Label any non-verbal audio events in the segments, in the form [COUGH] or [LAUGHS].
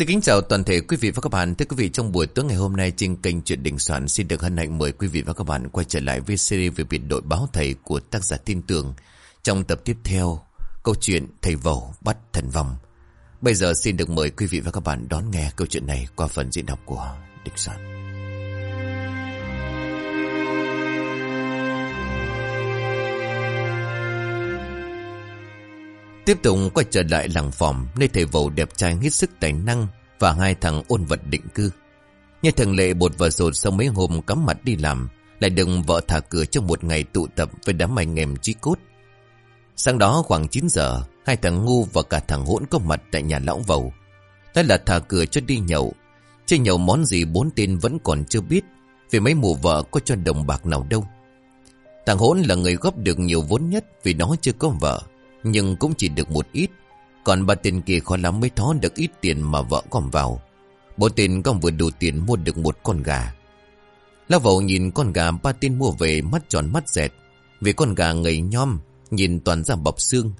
Xin kính chào toàn thể quý vị và các bạn. Thưa quý vị, trong buổi tối ngày hôm nay trên kênh Chuyện Đình Soạn xin được hân hạnh mời quý vị và các bạn quay trở lại với series về biệt đội báo thầy của tác giả tin tưởng. Trong tập tiếp theo, câu chuyện Thầy Vầu bắt thần vòng. Bây giờ xin được mời quý vị và các bạn đón nghe câu chuyện này qua phần diễn đọc của Đình Soạn. Tiếp tục quay trở lại làng phòng Nơi thầy vầu đẹp trai hết sức tài năng Và hai thằng ôn vật định cư. Như thường lệ bột và rột sau mấy hôm cắm mặt đi làm, Lại đừng vợ thả cửa trong một ngày tụ tập Với đám anh em trí cốt. Sáng đó khoảng 9 giờ, Hai thằng ngu và cả thằng hỗn có mặt tại nhà lão vầu. Đó là thả cửa cho đi nhậu. Chơi nhậu món gì bốn tên vẫn còn chưa biết, Vì mấy mù vợ có cho đồng bạc nào đâu. Thằng hỗn là người góp được nhiều vốn nhất Vì nó chưa có vợ nhưng cũng chỉ được một ít. Còn ba tên kia khó lắm mới thó được ít tiền mà vợ còn vào. Bố tên còn vừa đủ tiền mua được một con gà. Lão vậu nhìn con gà ba tên mua về, mắt tròn mắt dẹt. Vì con gà ngầy nhom, Nhìn toàn ra bọc xương.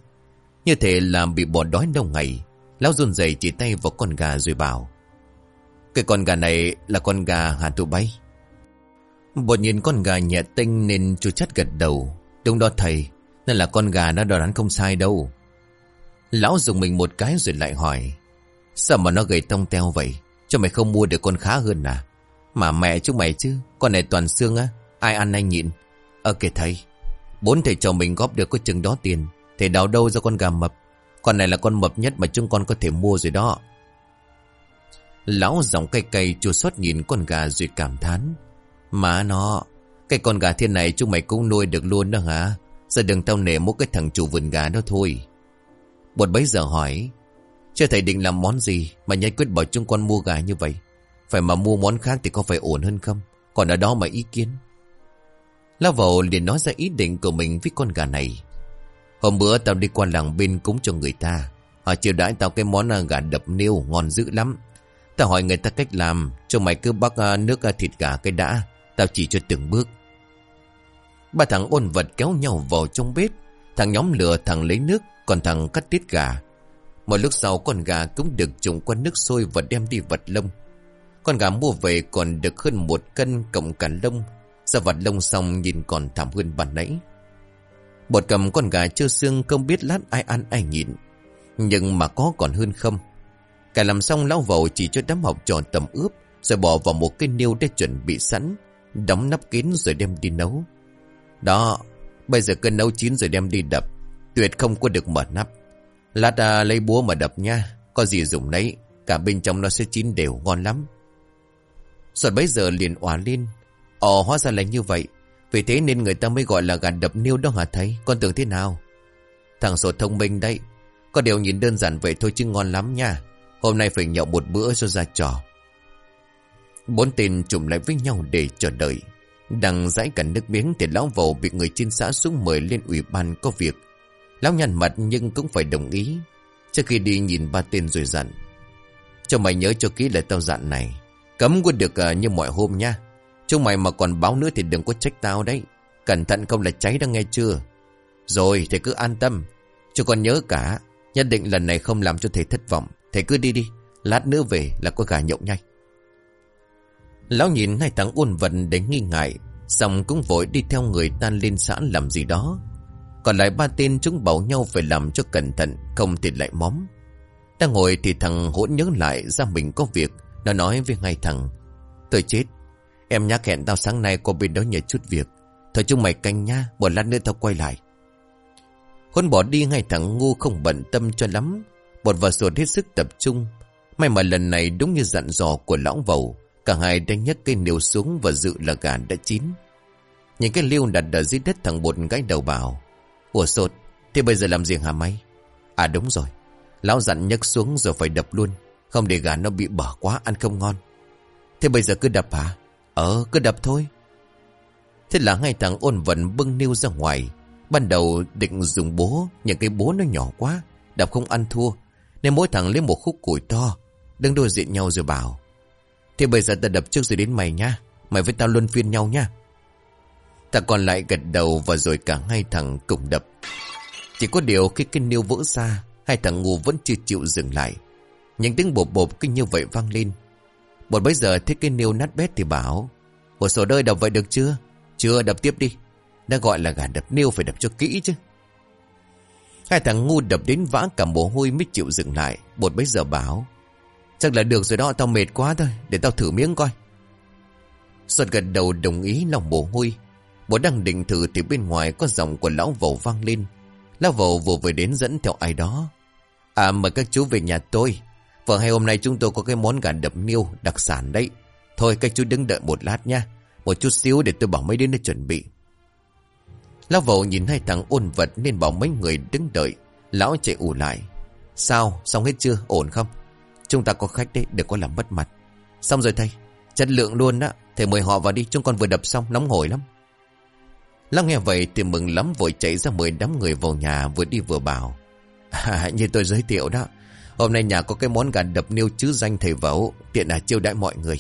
Như thế là bị bỏ đói đâu ngày. Lão run rẩy chỉ tay vào con gà rồi bảo, Cái con gà này là con gà hà tụ bay Bột nhìn con gà nhẹ tinh nên chú chắt gật đầu. Đúng đó thầy nên là con gà nó đoán không sai đâu. Lão dùng mình một cái rồi lại hỏi, Sao mà nó gầy tông teo vậy? Cho mày không mua được con khá hơn à? Mà mẹ chúng mày chứ, Con này toàn xương á, Ai ăn anh nhịn. Ờ kìa thầy, Bốn thầy chồng mình góp được có chừng đó tiền, Thầy đào đâu ra con gà mập? Con này là con mập nhất mà chúng con có thể mua rồi đó. Lão giọng cay cay, chua xót nhìn con gà rồi cảm thán, má nó, Cái con gà thiên này chúng mày cũng nuôi được luôn đó hả? Giờ đừng tao nể mỗi cái thằng chủ vườn gà đó thôi. Bột bấy giờ hỏi, Chưa thầy định làm món gì Mà nhai quyết bảo chúng con mua gà như vậy? Phải mà mua món khác thì có phải ổn hơn không? Còn ở đó mà ý kiến. La vầu liền nói ra ý định của mình với con gà này. Hôm bữa tao đi qua làng bên cúng cho người ta. Họ chiều đãi tao cái món à, gà đập niêu ngon dữ lắm. Tao hỏi người ta cách làm, Cho mày cứ bắt à, nước à, thịt gà cái đã. Tao chỉ cho từng bước. Ba thằng ôn vật kéo nhau vào trong bếp. Thằng nhóm lửa, thằng lấy nước, Còn thằng cắt tiết gà. Một lúc sau, con gà cũng được trùng qua nước sôi Và đem đi vật lông. Con gà mua về còn được hơn một cân Cộng cả lông. Ra vật lông xong, nhìn còn thảm hơn bàn nãy. Bột cầm con gà chưa xương Không biết lát ai ăn ai nhịn. Nhưng mà có còn hơn không. Cả làm xong, lão vầu chỉ cho đám học trò tầm ướp, Rồi bỏ vào một cái niêu để chuẩn bị sẵn, Đóng nắp kín rồi đem đi nấu đó, bây giờ cơn nấu chín rồi đem đi đập. Tuyệt không có được mở nắp. Lát à, lấy búa mà đập nha. Có gì dùng đấy, cả bên trong nó sẽ chín đều ngon lắm. Rồi bây giờ liền òa lên. Ồ, hóa ra là như vậy. Vì thế nên người ta mới gọi là gà đập niêu đó hả thầy? Con tưởng thế nào? Thằng sột thông minh đấy. Có điều nhìn đơn giản vậy thôi chứ ngon lắm nha. Hôm nay phải nhậu một bữa cho ra trò. Bốn tên chụm lại với nhau để chờ đợi. Đang dãi cả nước miếng thì lão vầu bị người trên xã xuống mời lên ủy ban có việc. Lão nhăn mặt nhưng cũng phải đồng ý. Trước khi đi nhìn ba tên rồi dặn. Cho mày nhớ cho kỹ lời tao dặn này. Cấm có được uh, như mọi hôm nha. Chúng mày mà còn báo nữa thì đừng có trách tao đấy. Cẩn thận không là cháy đang nghe chưa. Rồi thầy cứ an tâm. Cho con nhớ cả. Nhất định lần này không làm cho thầy thất vọng. Thầy cứ đi đi. Lát nữa về là có gà nhậu nhanh. Lão nhìn hai thằng ôn vật để nghi ngại, Xong cũng vội đi theo người ta lên xã làm gì đó. Còn lại ba tên chúng bảo nhau phải làm cho cẩn thận, Không thì lại móm. Đang ngồi thì thằng hỗn nhớ lại ra mình có việc, Nó nói với ngay thằng. Tôi chết, Em nhắc hẹn tao sáng nay qua bên đó nhờ chút việc. Thôi chúng mày canh nha, Một lát nữa tao quay lại. Hôn bỏ đi ngay thằng ngu không bận tâm cho lắm. Bột và ruột hết sức tập trung. May mà lần này đúng như dặn dò của lão vầu Cả hai đánh nhấc cây nêu xuống và dự là gà đã chín. những cái liêu đặt ở dưới đất thằng bột gái đầu bảo. Ủa sột, thế bây giờ làm gì hả mày? À đúng rồi, lão dặn nhấc xuống rồi phải đập luôn. Không để gà nó bị bỏ quá ăn không ngon. Thế bây giờ cứ đập hả? Ờ, cứ đập thôi. Thế là hai thằng ôn vận bưng niêu ra ngoài. Ban đầu định dùng bố, nhưng cái bố nó nhỏ quá, đập không ăn thua. Nên mỗi thằng lấy một khúc củi to, đứng đối diện nhau rồi bảo. Thế bây giờ ta đập trước rồi đến mày nha Mày với tao luân phiên nhau nha Ta còn lại gật đầu và rồi cả hai thằng cùng đập Chỉ có điều khi cái niêu vỡ ra, Hai thằng ngu vẫn chưa chịu dừng lại Những tiếng bộp bộp kinh như vậy vang lên. Một bây giờ thấy cái niêu nát bét thì bảo. Ủa số đời đập vậy được chưa? Chưa, đập tiếp đi. Đã gọi là gà đập niêu phải đập cho kỹ chứ. Hai thằng ngu đập đến vã cả mồ hôi mới chịu dừng lại. Bột bây giờ bảo. Chắc là được rồi đó, tao mệt quá thôi. Để tao thử miếng coi. Xuân gật đầu đồng ý lòng mồ hôi. Bố đang định thử thì bên ngoài có giọng của lão vầu vang lên. Lão vầu vừa vừa đến dẫn theo ai đó. À mời các chú về nhà tôi. Vợ hay hôm nay chúng tôi có cái món gà đập niêu đặc sản đấy. Thôi các chú đứng đợi một lát nha. Một chút xíu để tôi bảo mấy đứa nó chuẩn bị. Lão vầu nhìn hai thằng ôn vật nên bảo mấy người đứng đợi. Lão chạy ủ lại. Sao? Xong hết chưa? Ổn không? Chúng ta có khách đấy, đừng có làm mất mặt. Xong rồi thầy. Chất lượng luôn á. Thầy mời họ vào đi, chúng con vừa đập xong, nóng hổi lắm. lăng nghe vậy thì mừng lắm vội chạy ra mời đám người vào nhà vừa đi vừa bảo. [LAUGHS] À, như tôi giới thiệu đó. Hôm nay nhà có cái món gà đập niêu chứ danh thầy vẩu, tiện là chiêu đãi mọi người.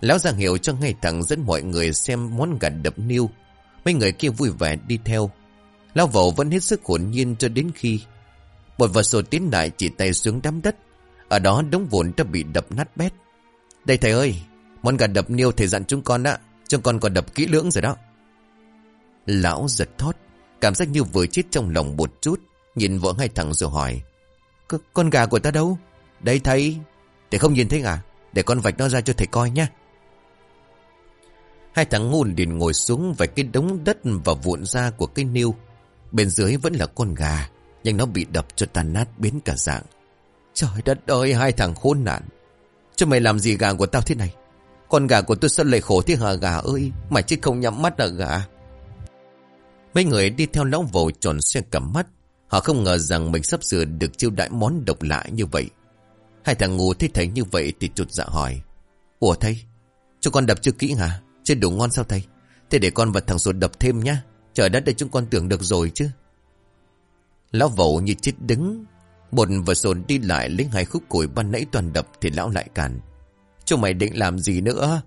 Lão giang hiểu cho ngay thẳng dẫn mọi người xem món gà đập niêu. Mấy người kia vui vẻ đi theo. Lão vẩu vẫn hết sức hồn nhiên cho đến khi một vật sổ tiến lại chỉ tay xuống đám đất. Ở đó đống vốn đã bị đập nát bét. Đây thầy ơi, món gà đập niêu thầy dặn chúng con á, chúng con còn đập kỹ lưỡng rồi đó. Lão giật thót, cảm giác như vừa chết trong lòng một chút, nhìn vợ hai thằng rồi hỏi. Con gà của ta đâu? Đây thầy. Thầy không nhìn thấy à? Để con vạch nó ra cho thầy coi nha. Hai thằng ngu liền ngồi xuống vạch cái đống đất và vụn ra của cái niêu. Bên dưới vẫn là con gà, nhưng nó bị đập cho tan nát biến cả dạng. Trời đất ơi, hai thằng khốn nạn. Cho mày làm gì gà của tao thế này? Con gà của tôi sẽ lại khổ thế hả gà ơi? Mày chết không nhắm mắt à gà? Mấy người đi theo lão vầu tròn xe cầm mắt. Họ không ngờ rằng mình sắp sửa được chiêu đãi món độc lạ như vậy. Hai thằng ngu thấy thấy như vậy thì chụt dạ hỏi. Ủa thầy, cho con đập chưa kỹ hả? Chưa đủ ngon sao thầy? Thế để con và thằng ruột đập thêm nhá. Trời đất đây chúng con tưởng được rồi chứ. Lão vẩu như chết đứng. Bột và sồn đi lại lấy hai khúc củi ban nãy toàn đập thì lão lại cản. Chúng mày định làm gì nữa?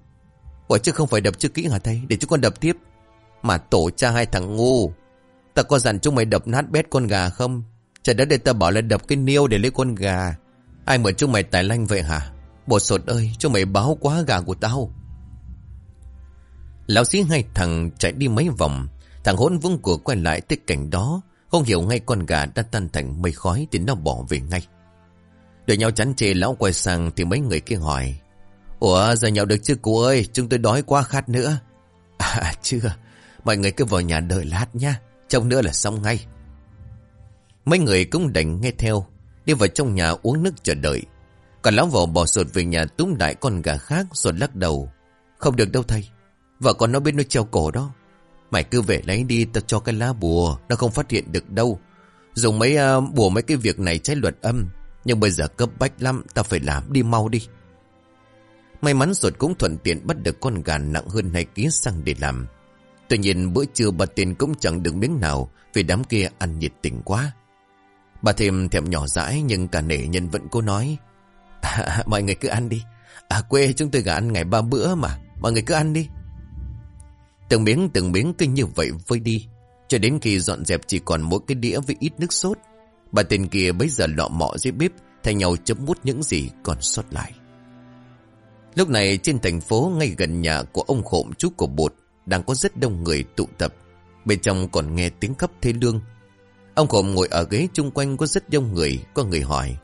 Ủa chứ không phải đập chưa kỹ hả thầy? Để chúng con đập tiếp. Mà tổ cha hai thằng ngu. Ta có dặn chúng mày đập nát bét con gà không? Trời đất để ta bảo là đập cái niêu để lấy con gà. Ai mở chúng mày tài lanh vậy hả? Bột sột ơi, chúng mày báo quá gà của tao. Lão sĩ hai thằng chạy đi mấy vòng. Thằng hỗn vung của quay lại tới cảnh đó. Không hiểu ngay con gà đã tan thành mây khói thì nó bỏ về ngay. Đợi nhau chắn chê lão quay sang thì mấy người kia hỏi. Ủa giờ nhậu được chưa cụ ơi, chúng tôi đói quá khát nữa. [LAUGHS] À chưa, mọi người cứ vào nhà đợi lát nha, trông nữa là xong ngay. Mấy người cũng đành nghe theo, đi vào trong nhà uống nước chờ đợi. Còn lão vợ bỏ sột về nhà túm đại con gà khác rồi lắc đầu. Không được đâu thầy, vợ con nó biết nó treo cổ đó. Mày cứ về lấy đi tao cho cái lá bùa Nó không phát hiện được đâu. Dùng mấy uh, bùa mấy cái việc này trái luật âm. Nhưng bây giờ cấp bách lắm Tao phải làm đi mau đi. May mắn ruột cũng thuận tiện bắt được con gà nặng hơn hai ký xăng để làm. Tuy nhiên bữa trưa bà tiền cũng chẳng được miếng nào Vì đám kia ăn nhiệt tình quá. Bà thêm thèm nhỏ dãi Nhưng cả nể nhân vẫn cố nói à, Mọi người cứ ăn đi. À quê chúng tôi gà ăn ngày ba bữa mà Mọi người cứ ăn đi. Từng miếng từng miếng cứ như vậy vơi đi. Cho đến khi dọn dẹp chỉ còn mỗi cái đĩa với ít nước sốt. Bà tên kia bây giờ lọ mọ dưới bếp, Thay nhau chấm mút những gì còn sót lại. Lúc này trên thành phố ngay gần nhà của ông khổm chú của bột Đang có rất đông người tụ tập. Bên trong còn nghe tiếng khắp thế lương. Ông khổm ngồi ở ghế chung quanh có rất đông người, Có người hỏi.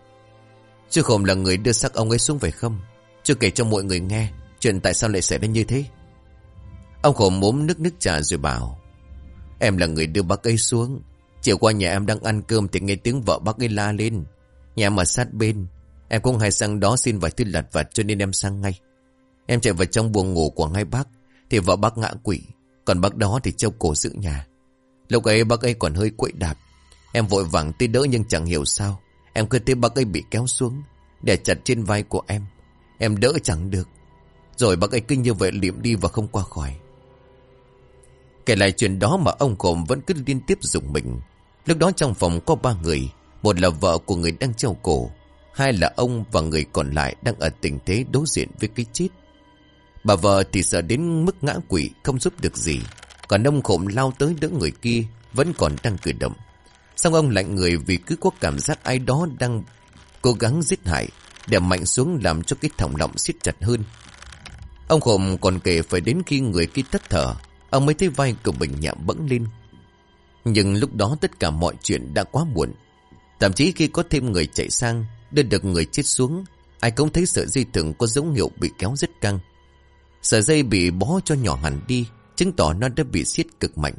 Chú khổm là người đưa xác ông ấy xuống phải không? Chú kể cho mọi người nghe, Chuyện tại sao lại xảy ra như thế? Ông khổ mốm nước nước trà rồi bảo, Em là người đưa bác ấy xuống. Chiều qua nhà em đang ăn cơm Thì nghe tiếng vợ bác ấy la lên. Nhà mà sát bên. Em cũng hay sang đó xin vài thứ lặt vặt cho nên em sang ngay. Em chạy vào trong buồng ngủ của hai bác, Thì vợ bác ngã quỷ Còn bác đó thì treo cổ giữ nhà. Lúc ấy bác ấy còn hơi quậy đạp. Em vội vàng tới đỡ nhưng chẳng hiểu sao. Em cứ thấy bác ấy bị kéo xuống Để chặt trên vai của em. Em đỡ chẳng được. Rồi bác ấy kinh như vậy liệm đi và không qua khỏi. Kể lại chuyện đó mà ông Cồm vẫn cứ liên tiếp dùng mình. Lúc đó trong phòng có ba người. Một là vợ của người đang treo cổ. Hai là ông và người còn lại đang ở tình thế đối diện với cái chết. Bà vợ thì sợ đến mức ngã quỷ không giúp được gì. Còn ông khổm lao tới đỡ người kia, vẫn còn đang cử động. Xong ông lạnh người vì cứ có cảm giác ai đó đang Cố gắng giết hại, Để mạnh xuống làm cho cái thòng lọng siết chặt hơn Ông khổm còn kể phải đến khi người kia tắt thở Ông mới thấy vai của mình nhạm bẫng lên. Nhưng lúc đó tất cả mọi chuyện đã quá muộn. Thậm chí khi có thêm người chạy sang, Đưa được người chết xuống, Ai cũng thấy sợi dây thừng có dấu hiệu bị kéo rất căng. Sợi dây bị bó cho nhỏ hẳn đi, Chứng tỏ nó đã bị siết cực mạnh.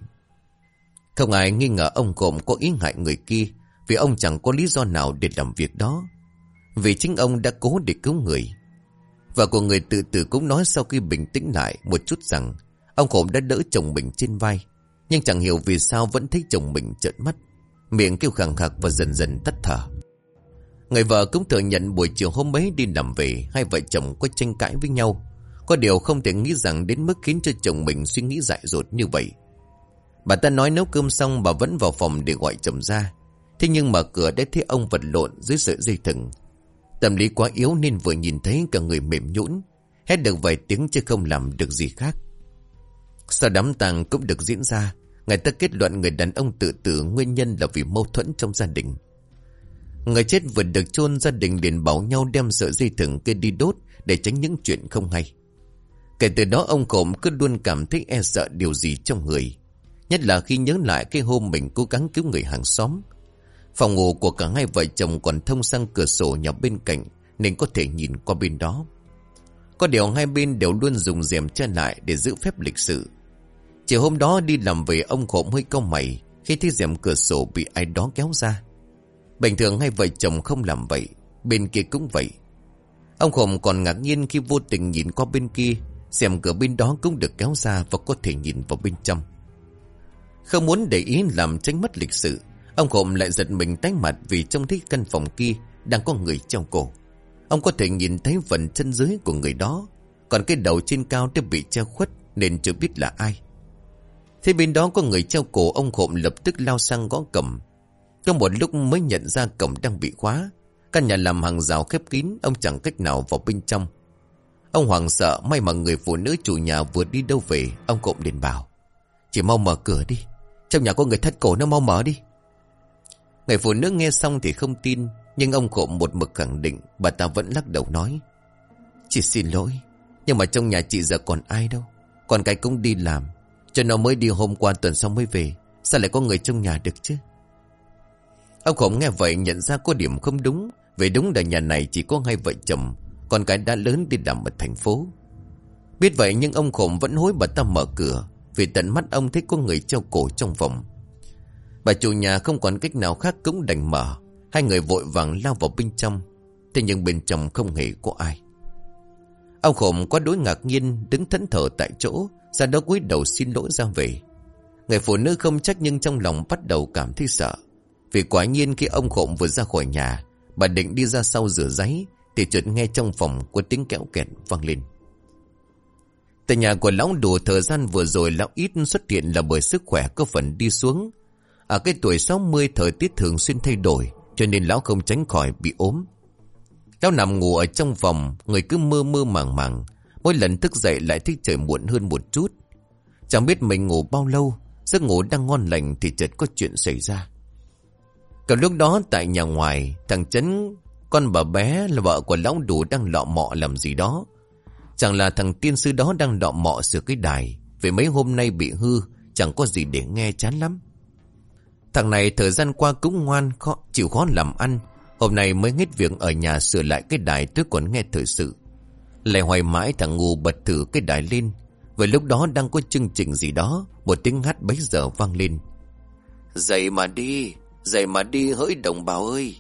Không ai nghi ngờ ông gồm có ý hại người kia, Vì ông chẳng có lý do nào để làm việc đó. Vì chính ông đã cố để cứu người. Và của người tự tử cũng nói sau khi bình tĩnh lại một chút rằng Ông khổm đã đỡ chồng mình trên vai, Nhưng chẳng hiểu vì sao vẫn thấy chồng mình trợn mắt, Miệng kêu khẳng khặc và dần dần tắt thở. Người vợ cũng thừa nhận buổi chiều hôm ấy đi làm về, Hai vợ chồng có tranh cãi với nhau. Có điều không thể nghĩ rằng đến mức khiến cho chồng mình suy nghĩ dại dột như vậy. Bà ta nói nấu cơm xong, bà vẫn vào phòng để gọi chồng ra. Thế nhưng mở cửa đã thấy ông vật lộn dưới sợi dây thừng. Tâm lý quá yếu nên vừa nhìn thấy cả người mềm nhũn, Hét được vài tiếng chứ không làm được gì khác. Sau đám tang cũng được diễn ra Người ta kết luận người đàn ông tự tử nguyên nhân là vì mâu thuẫn trong gia đình Người chết vừa được chôn, gia đình liền bảo nhau đem sợi dây thừng kia đi đốt để tránh những chuyện không hay. Kể từ đó, ông Cổm cứ luôn cảm thấy e sợ điều gì trong người. Nhất là khi nhớ lại cái hôm mình cố gắng cứu người hàng xóm. Phòng ngủ của cả hai vợ chồng còn thông sang cửa sổ nhà bên cạnh, nên có thể nhìn qua bên đó. Có điều hai bên đều luôn dùng rèm che lại để giữ phép lịch sự. Chiều hôm đó đi làm về, ông khổm hơi cau mày khi thấy rèm cửa sổ bị ai đó kéo ra. Bình thường hai vợ chồng không làm vậy, Bên kia cũng vậy Ông khổm còn ngạc nhiên khi vô tình nhìn qua bên kia Xem cửa bên đó cũng được kéo ra Và có thể nhìn vào bên trong Không muốn để ý làm tránh mất lịch sự, Ông khổm lại giật mình tái mặt Vì trông thấy căn phòng kia Đang có người treo cổ Ông có thể nhìn thấy phần chân dưới của người đó. Còn cái đầu trên cao đã bị treo khuất Nên chưa biết là ai. Thế bên đó có người treo cổ, Ông khộm lập tức lao sang gõ cầm. Trong một lúc mới nhận ra cổng đang bị khóa. Căn nhà làm hàng rào khép kín, Ông chẳng cách nào vào bên trong. Ông hoàng sợ, may mà người phụ nữ chủ nhà vừa đi đâu về, Ông cụm liền bảo Chỉ mau mở cửa đi. Trong nhà có người thất cổ, nó mau mở đi. Người phụ nữ nghe xong thì không tin nhưng ông cụm một mực khẳng định, Bà ta vẫn lắc đầu nói, Chị xin lỗi, Nhưng mà trong nhà chị giờ còn ai đâu. Còn cái cũng đi làm, Cho nó mới đi hôm qua tuần sau mới về, Sao lại có người trong nhà được chứ? Ông khổng nghe vậy nhận ra có điểm không đúng về đúng là nhà này chỉ có hai vợ chồng Còn cái đã lớn đi làm ở thành phố. Biết vậy nhưng ông khổng vẫn hối bà ta mở cửa, Vì tận mắt ông thấy có người treo cổ trong phòng. Bà chủ nhà không còn cách nào khác cũng đành mở. Hai người vội vàng lao vào bên trong. Thế nhưng bên trong không hề có ai. Ông khổng quá đối ngạc nhiên Đứng thẫn thờ tại chỗ, Sau đó cúi đầu xin lỗi ra về. Người phụ nữ không trách nhưng trong lòng bắt đầu cảm thấy sợ. Vì quả nhiên khi ông khổng vừa ra khỏi nhà, Bà định đi ra sau rửa giấy, Thì chợt nghe trong phòng có tiếng kẹo kẹt vang lên. Tại nhà của lão đủ thời gian vừa rồi lão ít xuất hiện là bởi sức khỏe có phần đi xuống. Ở cái tuổi 60 thời tiết thường xuyên thay đổi cho nên lão không tránh khỏi bị ốm. Lão nằm ngủ ở trong phòng, người cứ mơ mơ màng màng. Mỗi lần thức dậy lại thích trời muộn hơn một chút. Chẳng biết mình ngủ bao lâu, giấc ngủ đang ngon lành thì chợt có chuyện xảy ra. Cả lúc đó tại nhà ngoài Thằng Trấn Con bà bé là vợ của lão đủ đang lọ mọ làm gì đó Chẳng là thằng tiên sư đó đang lọ mọ sửa cái đài Vì mấy hôm nay bị hư Chẳng có gì để nghe chán lắm Thằng này thời gian qua cũng ngoan khó, Chịu khó làm ăn. Hôm nay mới hết việc ở nhà sửa lại cái đài Tôi còn nghe thời sự. Lại hoài mãi thằng ngu bật thử cái đài lên. Vậy lúc đó đang có chương trình gì đó Một tiếng hát bấy giờ vang lên. Dậy mà đi Dậy mà đi hỡi đồng bào ơi.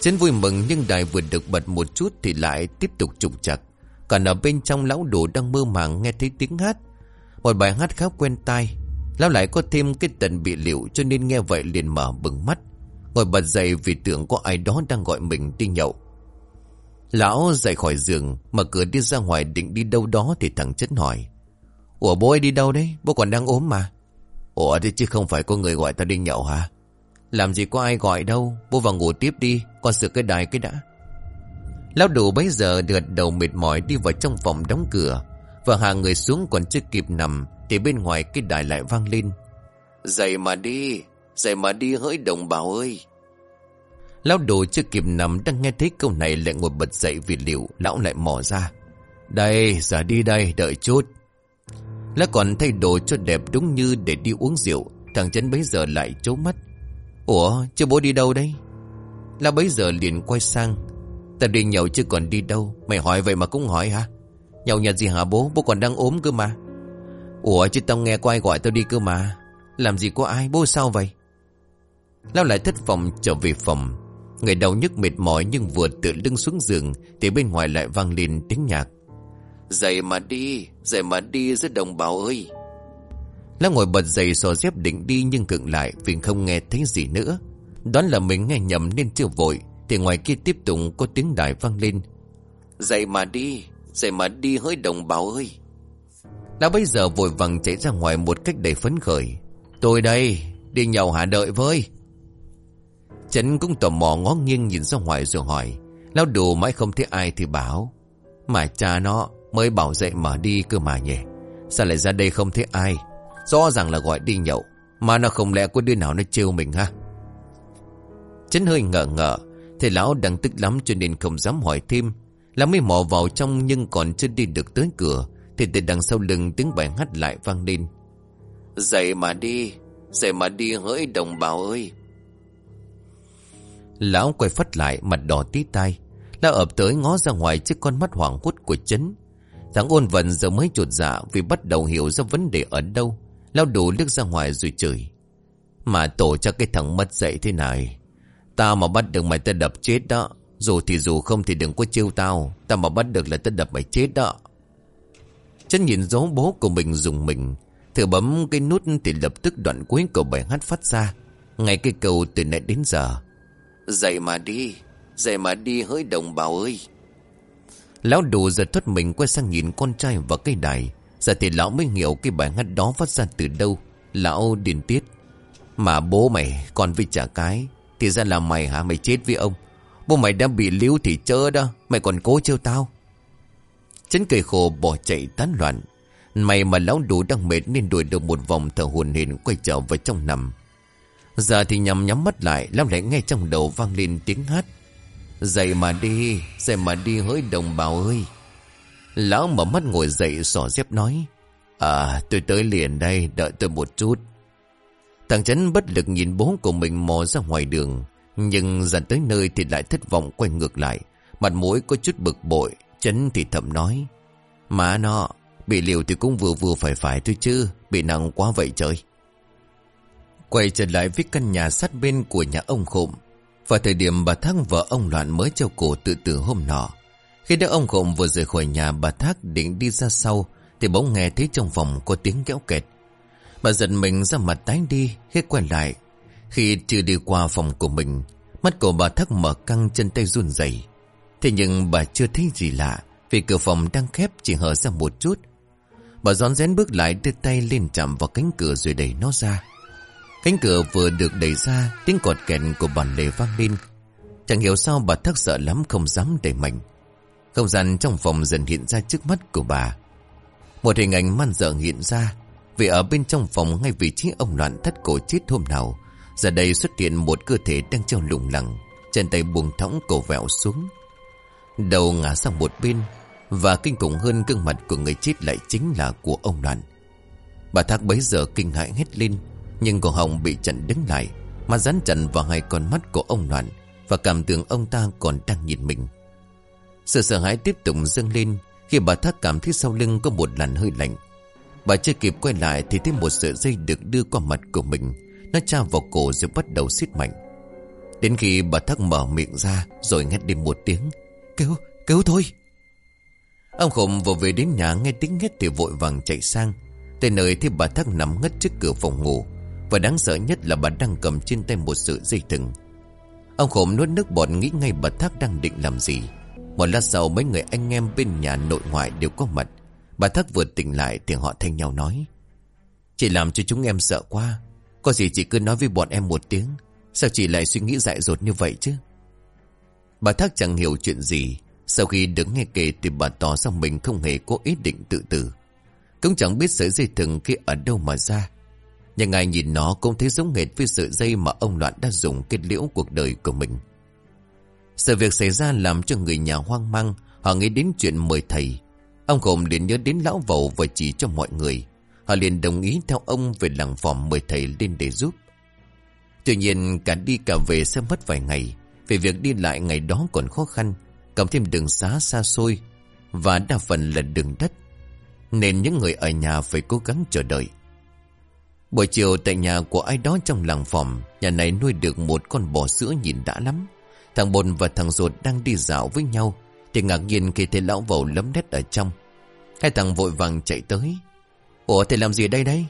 Chiến vui mừng nhưng đài vừa được bật một chút Thì lại tiếp tục trục chặt Còn ở bên trong lão đồ đang mơ màng nghe thấy tiếng hát. Một bài hát khá quen tai. Lão lại có thêm cái tần bị liệu Cho nên nghe vậy liền mở bừng mắt. Ngồi bật dậy vì tưởng có ai đó đang gọi mình đi nhậu. Lão dậy khỏi giường, Mở cửa đi ra ngoài định đi đâu đó Thì thằng chất hỏi. Ủa bố ấy đi đâu đấy? Bố còn đang ốm mà. Ủa thì chứ không phải có người gọi ta đi nhậu hả? Làm gì có ai gọi đâu. Bố vào ngủ tiếp đi. Con sửa cái đài cái đã. Lão đủ bấy giờ gật đầu mệt mỏi đi vào trong phòng đóng cửa. Và hạ người xuống còn chưa kịp nằm. Thì bên ngoài cái đài lại vang lên Dậy mà đi Dậy mà đi hỡi đồng bào ơi Lão đồ chưa kịp nằm đang nghe thấy câu này lại ngồi bật dậy vì liệu lão lại mò ra. Đây, giờ đi đây, đợi chút. Lão còn thay đồ cho đẹp đúng như để đi uống rượu. Thằng Trấn bấy giờ lại trố mắt. Ủa, chứ bố đi đâu đây? Lão bấy giờ liền quay sang. Ta đi nhậu chứ còn đi đâu. Mày hỏi vậy mà cũng hỏi hả? Nhậu nhật gì hả bố? Bố còn đang ốm cơ mà. Ủa chứ tao nghe có ai gọi tao đi cơ mà. Làm gì có ai? Bố sao vậy? Lão lại thất vọng trở về phòng. Người đau nhức mệt mỏi nhưng vừa tự lưng xuống giường thì bên ngoài lại vang lên tiếng nhạc. Dậy mà đi, dậy mà đi rất đồng bào ơi. Lão ngồi bật dậy xò dép định đi nhưng cựng lại vì không nghe thấy gì nữa. Đoán là mình nghe nhầm nên chưa vội thì ngoài kia tiếp tục có tiếng đài vang lên. Dậy mà đi, dậy mà đi hỡi đồng bào ơi. Lão bây giờ vội vàng chạy ra ngoài một cách đầy phấn khởi. Tôi đây, đi nhậu hả đợi với. Trấn cũng tò mò ngó nghiêng nhìn ra ngoài rồi hỏi. Lão đồ mãi không thấy ai thì bảo. Mà cha nó mới bảo dậy mà đi cơ mà nhỉ. Sao lại ra đây không thấy ai? Rõ ràng là gọi đi nhậu. Mà nó không lẽ có đứa nào nó trêu mình ha? Trấn hơi ngờ ngờ. Thầy lão đang tức lắm cho nên không dám hỏi thêm. Lão mới mò vào trong nhưng còn chưa đi được tới cửa. Thì từ đằng sau lưng tiếng bài hát lại vang lên. Dậy mà đi, dậy mà đi hỡi đồng bào ơi. Lão quay phát lại mặt đỏ tí tai. Lão ập tới ngó ra ngoài chiếc con mắt hoảng hốt của chấn Thằng ôn vận giờ mới chuột dạ Vì bắt đầu hiểu ra vấn đề ở đâu. Lão đủ liếc ra ngoài rồi chửi. Mà tổ cho cái thằng mất dậy thế này. Tao mà bắt được mày ta đập chết đó. Dù thì dù không thì đừng có chiêu tao. Tao mà bắt được là ta đập mày chết đó Chân nhìn dấu bố của mình dùng mình. Thử bấm cái nút thì lập tức đoạn cuối của bài hát phát ra. Ngay cái câu từ nãy đến giờ. Dậy mà đi Dậy mà đi hỡi đồng bào ơi. Lão đủ giật thoát mình quay sang nhìn con trai và cây đài. Giờ thì lão mới hiểu cái bài hát đó phát ra từ đâu. Lão điên tiết. Mà bố mày còn với trả cái Thì ra là mày hả? Mày chết với ông. Bố mày đã bị liếu thì chớ đó. Mày còn cố trêu tao Chấn cười khổ bỏ chạy tán loạn. May mà lão đủ đang mệt nên đuổi được một vòng thở hồn hển quay trở vào trong nằm. Giờ thì nhắm nhắm mắt lại, Lão lại nghe trong đầu vang lên tiếng hát. Dậy mà đi, Dậy mà đi hỡi đồng bào ơi. Lão mở mắt ngồi dậy sỏ dép nói À tôi tới liền đây, Đợi tôi một chút. Thằng chấn bất lực nhìn bố của mình mò ra ngoài đường, Nhưng dần tới nơi thì lại thất vọng quay ngược lại, Mặt mũi có chút bực bội. Chấn thì thầm nói, má nó, Bị liều thì cũng vừa vừa phải phải thôi chứ, Bị nặng quá vậy trời. Quay trở lại với căn nhà sát bên của nhà ông khộm, Vào thời điểm bà Thác vợ ông Loạn mới treo cổ tự tử hôm nọ. Khi đó ông khộm vừa rời khỏi nhà, bà Thác định đi ra sau, Thì bỗng nghe thấy trong phòng có tiếng kéo kẹt. Bà giật mình ra mặt tái đi, khi quay lại, Khi chưa đi qua phòng của mình, Mắt của bà Thác mở căng chân tay run rẩy. Thế nhưng bà chưa thấy gì lạ, Vì cửa phòng đang khép chỉ hở ra một chút. Bà rón rén bước lại đưa tay lên chạm vào cánh cửa rồi đẩy nó ra. Cánh cửa vừa được đẩy ra, Tiếng cọt kẹt của bản lề vang lên. Chẳng hiểu sao bà thắc sợ lắm không dám đẩy mạnh. Không gian trong phòng dần hiện ra trước mắt của bà. Một hình ảnh man dợ hiện ra, Vì ở bên trong phòng ngay vị trí ông loạn thắt cổ chết hôm nào. Giờ đây xuất hiện một cơ thể đang treo lủng lẳng, Chân tay buông thõng cổ vẹo xuống. Đầu ngã sang một bên, Và kinh khủng hơn gương mặt của người chết lại chính là của ông đoàn. Bà thác bấy giờ kinh hãi hết lên, nhưng cổ họng bị chặn đứng lại, Mà dán chặn vào hai con mắt của ông đoàn Và cảm tưởng ông ta còn đang nhìn mình. Sự sợ hãi tiếp tục dâng lên, Khi bà Thác cảm thấy sau lưng có một làn hơi lạnh. Bà chưa kịp quay lại Thì thấy một sợi dây được đưa qua mặt của mình, Nó tra vào cổ rồi bắt đầu xiết mạnh. Đến khi bà Thác mở miệng ra Rồi ngét đi một tiếng cứu cứu thôi Ông khổng vừa về đến nhà nghe tiếng hét thì vội vàng chạy sang. Tới nơi thì bà Thác nằm ngất trước cửa phòng ngủ. Và đáng sợ nhất là bà đang cầm trên tay một sợi dây thừng. Ông khổm nuốt nước bọt nghĩ ngay bà Thác đang định làm gì. Một lát sau mấy người anh em bên nhà nội ngoại đều có mặt. Bà Thác vừa tỉnh lại thì họ thanh nhau nói. Chị làm cho chúng em sợ quá. Có gì chị cứ nói với bọn em một tiếng. Sao chị lại suy nghĩ dại dột như vậy chứ? Bà Thác chẳng hiểu chuyện gì. Sau khi đứng nghe kể thì bà tỏ ra mình không hề có ý định tự tử. Cũng chẳng biết sợi dây thừng kia ở đâu mà ra. Nhưng ai nhìn nó cũng thấy giống hệt với sợi dây mà ông Loạn đã dùng kết liễu cuộc đời của mình. Sự việc xảy ra làm cho người nhà hoang mang, Họ nghĩ đến chuyện mời thầy. Ông Khổng liền nhớ đến lão vầu và chỉ cho mọi người. Họ liền đồng ý theo ông về làng vòm mời thầy lên để giúp. Tuy nhiên, cả đi cả về sẽ mất vài ngày. Vì việc đi lại ngày đó còn khó khăn Cộng thêm đường xá xa xôi Và đa phần là đường đất Nên những người ở nhà phải cố gắng chờ đợi. Buổi chiều tại nhà của ai đó trong làng phòng, Nhà này nuôi được một con bò sữa nhìn đã lắm. Thằng Bồn và thằng Rột đang đi dạo với nhau Thì ngạc nhiên khi thấy lão vầu lấm đét ở trong. Hai thằng vội vàng chạy tới. Ủa thầy làm gì đây đấy?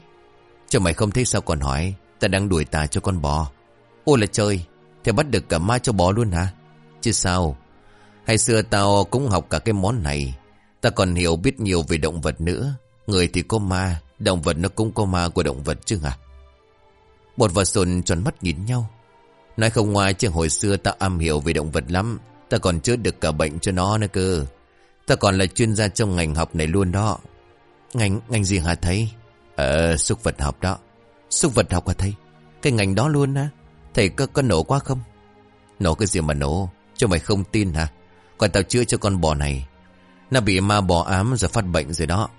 Cho mày không thấy sao còn hỏi Ta đang đuổi tà cho con bò. Ôi là trời theo bắt được cả ma cho bò luôn hả? Chứ sao? Hay xưa tao cũng học cả cái món này. Ta còn hiểu biết nhiều về động vật nữa. Người thì có ma Động vật nó cũng có ma của động vật chứ hả? Bột và Sồn tròn mắt nhìn nhau. Nói không ngoài chứ hồi xưa ta am hiểu về động vật lắm. Ta còn chữa được cả bệnh cho nó nữa cơ. Ta còn là chuyên gia trong ngành học này luôn đó. Ngành, ngành gì hả thầy? Ờ, xúc vật học đó. Xúc vật học hả thầy? Cái ngành đó luôn á. Thầy có, có nổ quá không? Nổ cái gì mà nổ? Cho mày không tin hả? Còn tao chữa cho con bò này. Nó bị ma bò ám rồi phát bệnh rồi đó.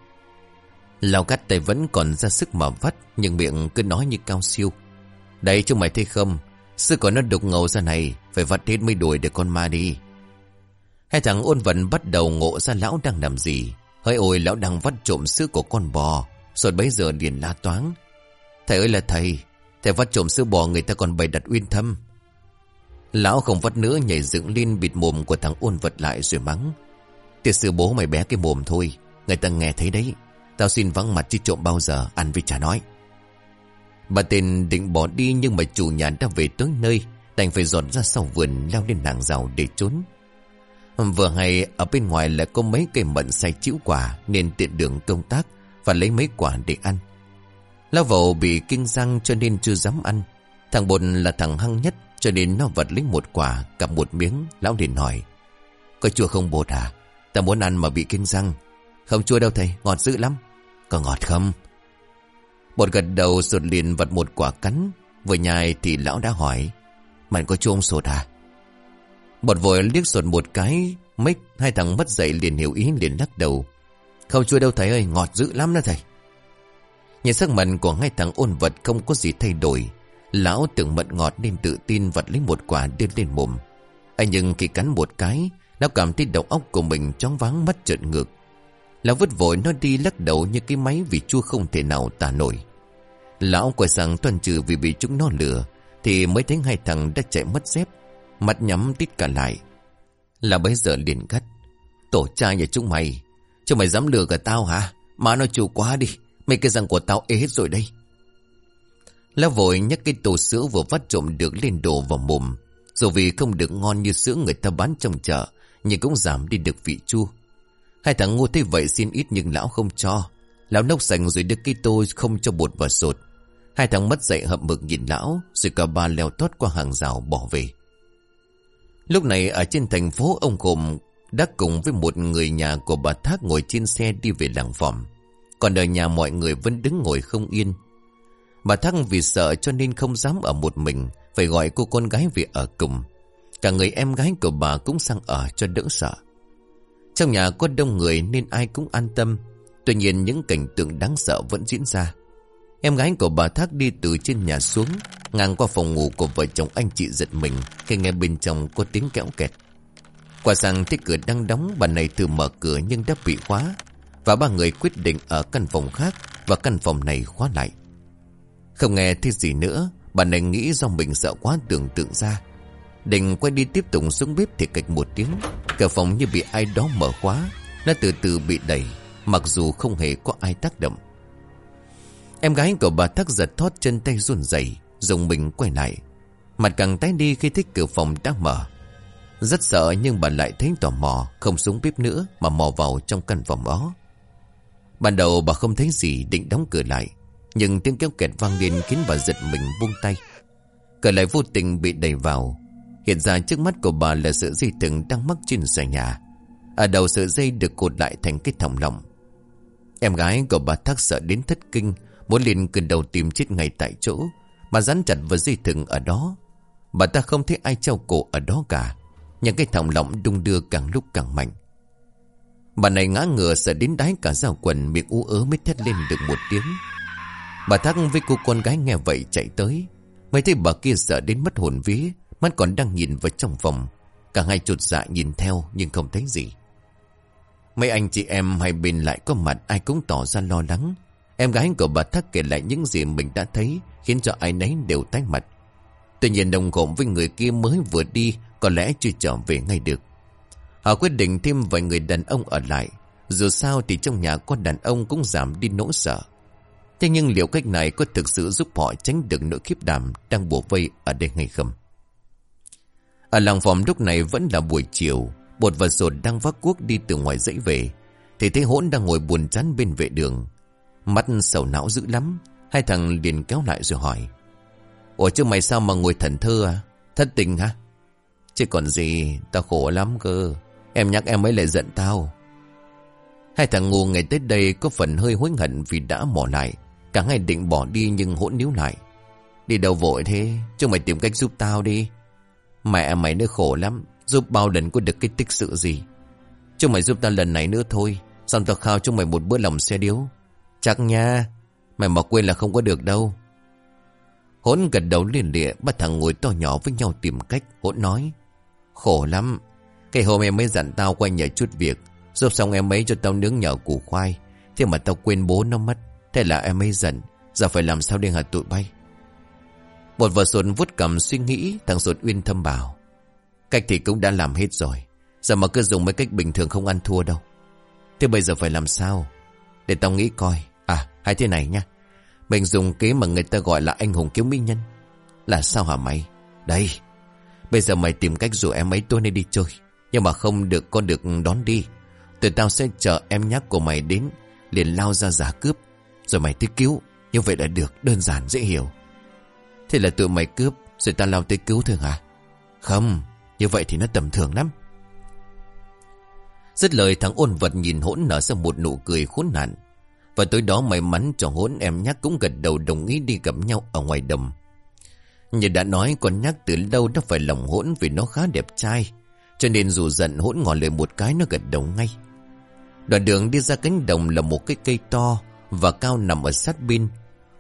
Lào cắt tay vẫn còn ra sức mà vắt Nhưng miệng cứ nói như cao siêu. Đây chúng mày thấy không? Sư còn nó đục ngầu ra này Phải vắt hết mới đuổi được con ma đi. Hai thằng ôn vận bắt đầu ngộ ra lão đang làm gì. Hơi ôi lão đang vắt trộm sữa của con bò. Rồi bấy giờ liền la toáng. Thầy ơi là thầy Thầy vắt trộm sữa bò người ta còn bày đặt uyên thâm. Lão không vắt nữa, nhảy dựng lên bịt mồm của thằng ôn vật lại rồi mắng. Tiệt sư bố mày bé cái mồm thôi, Người ta nghe thấy đấy. Tao xin vắng mặt chứ trộm bao giờ, Ăn với chả nói. Bà tên định bỏ đi nhưng mà chủ nhà đã về tới nơi, Đành phải dọn ra sau vườn leo lên nàng rào để trốn. Vừa hay ở bên ngoài lại có mấy cây mận say chịu quả Nên tiện đường công tác Và lấy mấy quả để ăn. Lão vậu bị kinh răng cho nên chưa dám ăn. Thằng bột là thằng hăng nhất, Cho nên nó vật lấy một quả, Cặp một miếng. Lão liền hỏi, Có chua không, bột à? Ta muốn ăn mà bị kinh răng. Không chua đâu thầy, ngọt dữ lắm. Có ngọt không? Bột gật đầu sột liền vật một quả cắn. Vừa nhai thì lão đã hỏi, Mày có chuông sột à? Bột vội liếc sột một cái, Mấy hai thằng mất dậy liền hiểu ý, liền lắc đầu. Không chua đâu thầy ơi, Ngọt dữ lắm đó thầy. Nhìn sắc mặt của hai thằng ôn vật không có gì thay đổi. Lão tưởng mận ngọt nên tự tin vật lấy một quả đưa lên mồm. Anh nhưng khi cắn một cái, lão cảm thấy đầu óc của mình chóng váng mất trợn ngược. Lão vứt vội nó đi lắc đầu như cái máy vì chua không thể nào tả nổi. Lão quay sang toàn trừ vì bị chúng nó lừa, Thì mới thấy hai thằng đã chạy mất dép Mặt nhắm tít cả lại. Là bây giờ liền gắt. Tổ cha nhà chúng mày Chúng mày dám lừa cả tao hả? Mà nó chủ quá đi. Mấy cái răng của tao ế hết rồi đây. Lão vội nhắc cái tổ sữa vừa vắt trộm được lên đồ vào mồm. Dù vì không được ngon như sữa người ta bán trong chợ, Nhưng cũng giảm đi được vị chua. Hai thằng ngu thế vậy xin ít nhưng lão không cho. Lão nốc sành rồi đưa cây tô không cho bột vào sột. Hai thằng mất dậy hậm mực nhìn lão, Rồi cả ba leo thoát qua hàng rào bỏ về. Lúc này ở trên thành phố ông Cụm Đã cùng với một người nhà của bà Thác ngồi trên xe đi về làng phòng. Còn ở nhà mọi người vẫn đứng ngồi không yên. Bà Thăng vì sợ cho nên không dám ở một mình, Phải gọi cô con gái về ở cùng. Cả người em gái của bà cũng sang ở cho đỡ sợ. Trong nhà có đông người nên ai cũng an tâm. Tuy nhiên những cảnh tượng đáng sợ vẫn diễn ra. Em gái của bà Thác đi từ trên nhà xuống, Ngang qua phòng ngủ của vợ chồng anh chị giật mình Khi nghe bên trong có tiếng kéo kẹt. Qua rằng thấy cửa đang đóng, Bà này thử mở cửa nhưng đã bị khóa. Và ba người quyết định ở căn phòng khác, Và căn phòng này khóa lại. Không nghe thấy gì nữa, Bà này nghĩ do mình sợ quá tưởng tượng ra. Định quay đi tiếp tục xuống bếp thì cạch một tiếng, Cửa phòng như bị ai đó mở khóa Nó từ từ bị đẩy, Mặc dù không hề có ai tác động. Em gái của bà thắc giật thoát chân tay run rẩy, Dùng mình quay lại. Mặt càng tái đi khi thích cửa phòng đã mở. Rất sợ nhưng bà lại thấy tò mò, Không xuống bếp nữa Mà mò vào trong căn phòng đó. Ban đầu bà không thấy gì định đóng cửa lại, Nhưng tiếng kéo kẹt vang lên Khiến bà giật mình buông tay. Cửa lại vô tình bị đẩy vào. Hiện ra trước mắt của bà là sợi dây thừng đang mắc trên xà nhà. Ở đầu sợi dây được cột lại thành cái thòng lọng. Em gái của bà thắc sợ đến thất kinh, Muốn liền cơn đầu tìm chết ngay tại chỗ Bà dán chặt vào dây thừng ở đó. Bà ta không thấy ai treo cổ ở đó cả Những cái thòng lọng đung đưa càng lúc càng mạnh. Bà này ngã ngửa sợ đến đáy cả rào quần, Miệng ú ớ mới thét lên được một tiếng. Bà Thắc với cô con gái nghe vậy chạy tới. Mới thấy bà kia sợ đến mất hồn vía, Mắt còn đang nhìn vào trong phòng. Cả hai chuột dạ nhìn theo, nhưng không thấy gì. Mấy anh chị em hai bên lại có mặt, ai cũng tỏ ra lo lắng. Em gái của bà Thắc kể lại những gì mình đã thấy, Khiến cho ai nấy đều tái mặt. Tuy nhiên đồng gồm với người kia mới vừa đi, Có lẽ chưa trở về ngay được. Họ quyết định thêm vài người đàn ông ở lại. Dù sao thì trong nhà có đàn ông cũng giảm đi nỗi sợ. Thế nhưng liệu cách này có thực sự giúp họ tránh được nỗi khiếp đảm đang bùa vây ở đây hay không? Ở làng phòng lúc này vẫn là buổi chiều. Bột và sột đang vác cuốc đi từ ngoài dãy về. Thì thấy hỗn đang ngồi buồn chán bên vệ đường. Mắt sầu não dữ lắm. Hai thằng liền kéo lại rồi hỏi. Ủa chứ mày sao mà ngồi thần thơ à? Thất tình hả? Chứ còn gì, tao khổ lắm cơ. Em nhắc em ấy lại giận tao. Hai thằng ngu ngày tới đây Có phần hơi hối hận vì đã bỏ lại. Cả ngày định bỏ đi nhưng hỗn níu lại. Đi đâu vội thế? Chúng mày tìm cách giúp tao đi. Mẹ mày nữa khổ lắm. Giúp bao lần có được cái tích sự gì? Chúng mày giúp tao lần này nữa thôi. Xong tao khao chúng mày một bữa lòng xe điếu. Chắc nha. Mày mà quên là không có được đâu. Hỗn gật đầu liền địa Ba thằng ngồi to nhỏ với nhau tìm cách, Hỗn nói. Khổ lắm. Cái hôm em mới dặn tao quay nhờ chút việc. Giúp xong em ấy cho tao nướng nhỏ củ khoai. Thế mà tao quên bố nó mất. Thế là em ấy giận. Giờ phải làm sao để hạt tụi bay? Một vợ sồn vút cầm suy nghĩ, Thằng sồn uyên thâm bảo. Cách thì cũng đã làm hết rồi. Giờ mà cứ dùng mấy cách bình thường không ăn thua đâu. Thế bây giờ phải làm sao? Để tao nghĩ coi. À hay thế này nha Mình dùng kế mà người ta gọi là anh hùng cứu mỹ nhân. Là sao hả mày? Đây. Bây giờ mày tìm cách rủ em ấy tôi nên đi chơi. Nhưng mà không được, con được đón đi. Tụi tao sẽ chờ em nhắc của mày đến, Liền lao ra giả cướp. Rồi mày tới cứu, Như vậy là được, đơn giản, dễ hiểu. Thế là tụi mày cướp, Rồi tao lao tới cứu thường hả Không, Như vậy thì nó tầm thường lắm. Dứt lời, thằng ôn vật nhìn hỗn nở ra một nụ cười khốn nạn. Và tối đó may mắn cho hỗn em nhắc cũng gật đầu đồng ý đi gặp nhau ở ngoài đầm Như đã nói, con nhắc từ lâu nó phải lòng hỗn vì nó khá đẹp trai. Cho nên dù giận hỗn ngọn lời một cái nó gật đầu ngay Đoạn đường đi ra cánh đồng là một cái cây to Và cao nằm ở sát bên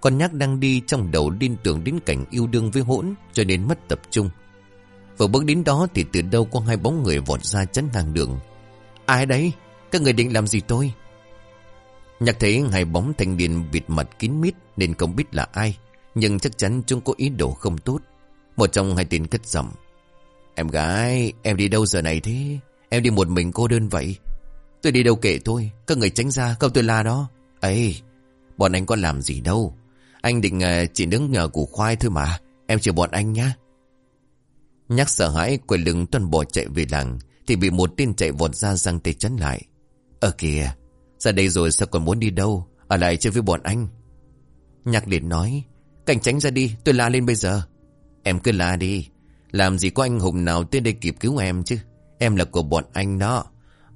Con nhắc đang đi trong đầu điên tưởng đến cảnh yêu đương với hỗn, Cho nên mất tập trung Vừa bước đến đó thì từ đâu có hai bóng người vọt ra chắn ngang đường Ai đấy? Các người định làm gì tôi? Nhạc thấy hai bóng thanh niên bịt mặt kín mít nên không biết là ai. Nhưng chắc chắn chúng có ý đồ không tốt. Một trong hai tên cất giọng. Em gái, em đi đâu giờ này thế? Em đi một mình cô đơn vậy. Tôi đi đâu kệ tôi, các người tránh ra, không tôi la đó. ấy bọn anh có làm gì đâu. Anh định uh, chỉ đứng nhờ củ khoai thôi mà. Em chờ bọn anh nhá. Nhắc sợ hãi quay lưng tuần bỏ chạy về làng thì bị một tên chạy vọt ra răng tay chắn lại Ở kìa Ra đây rồi sao còn muốn đi đâu Ở lại chơi với bọn anh Nhạc liền nói Cảnh tránh ra đi tôi la lên bây giờ Em cứ la đi làm gì có anh hùng nào tới đây kịp cứu em chứ? Em là của bọn anh đó.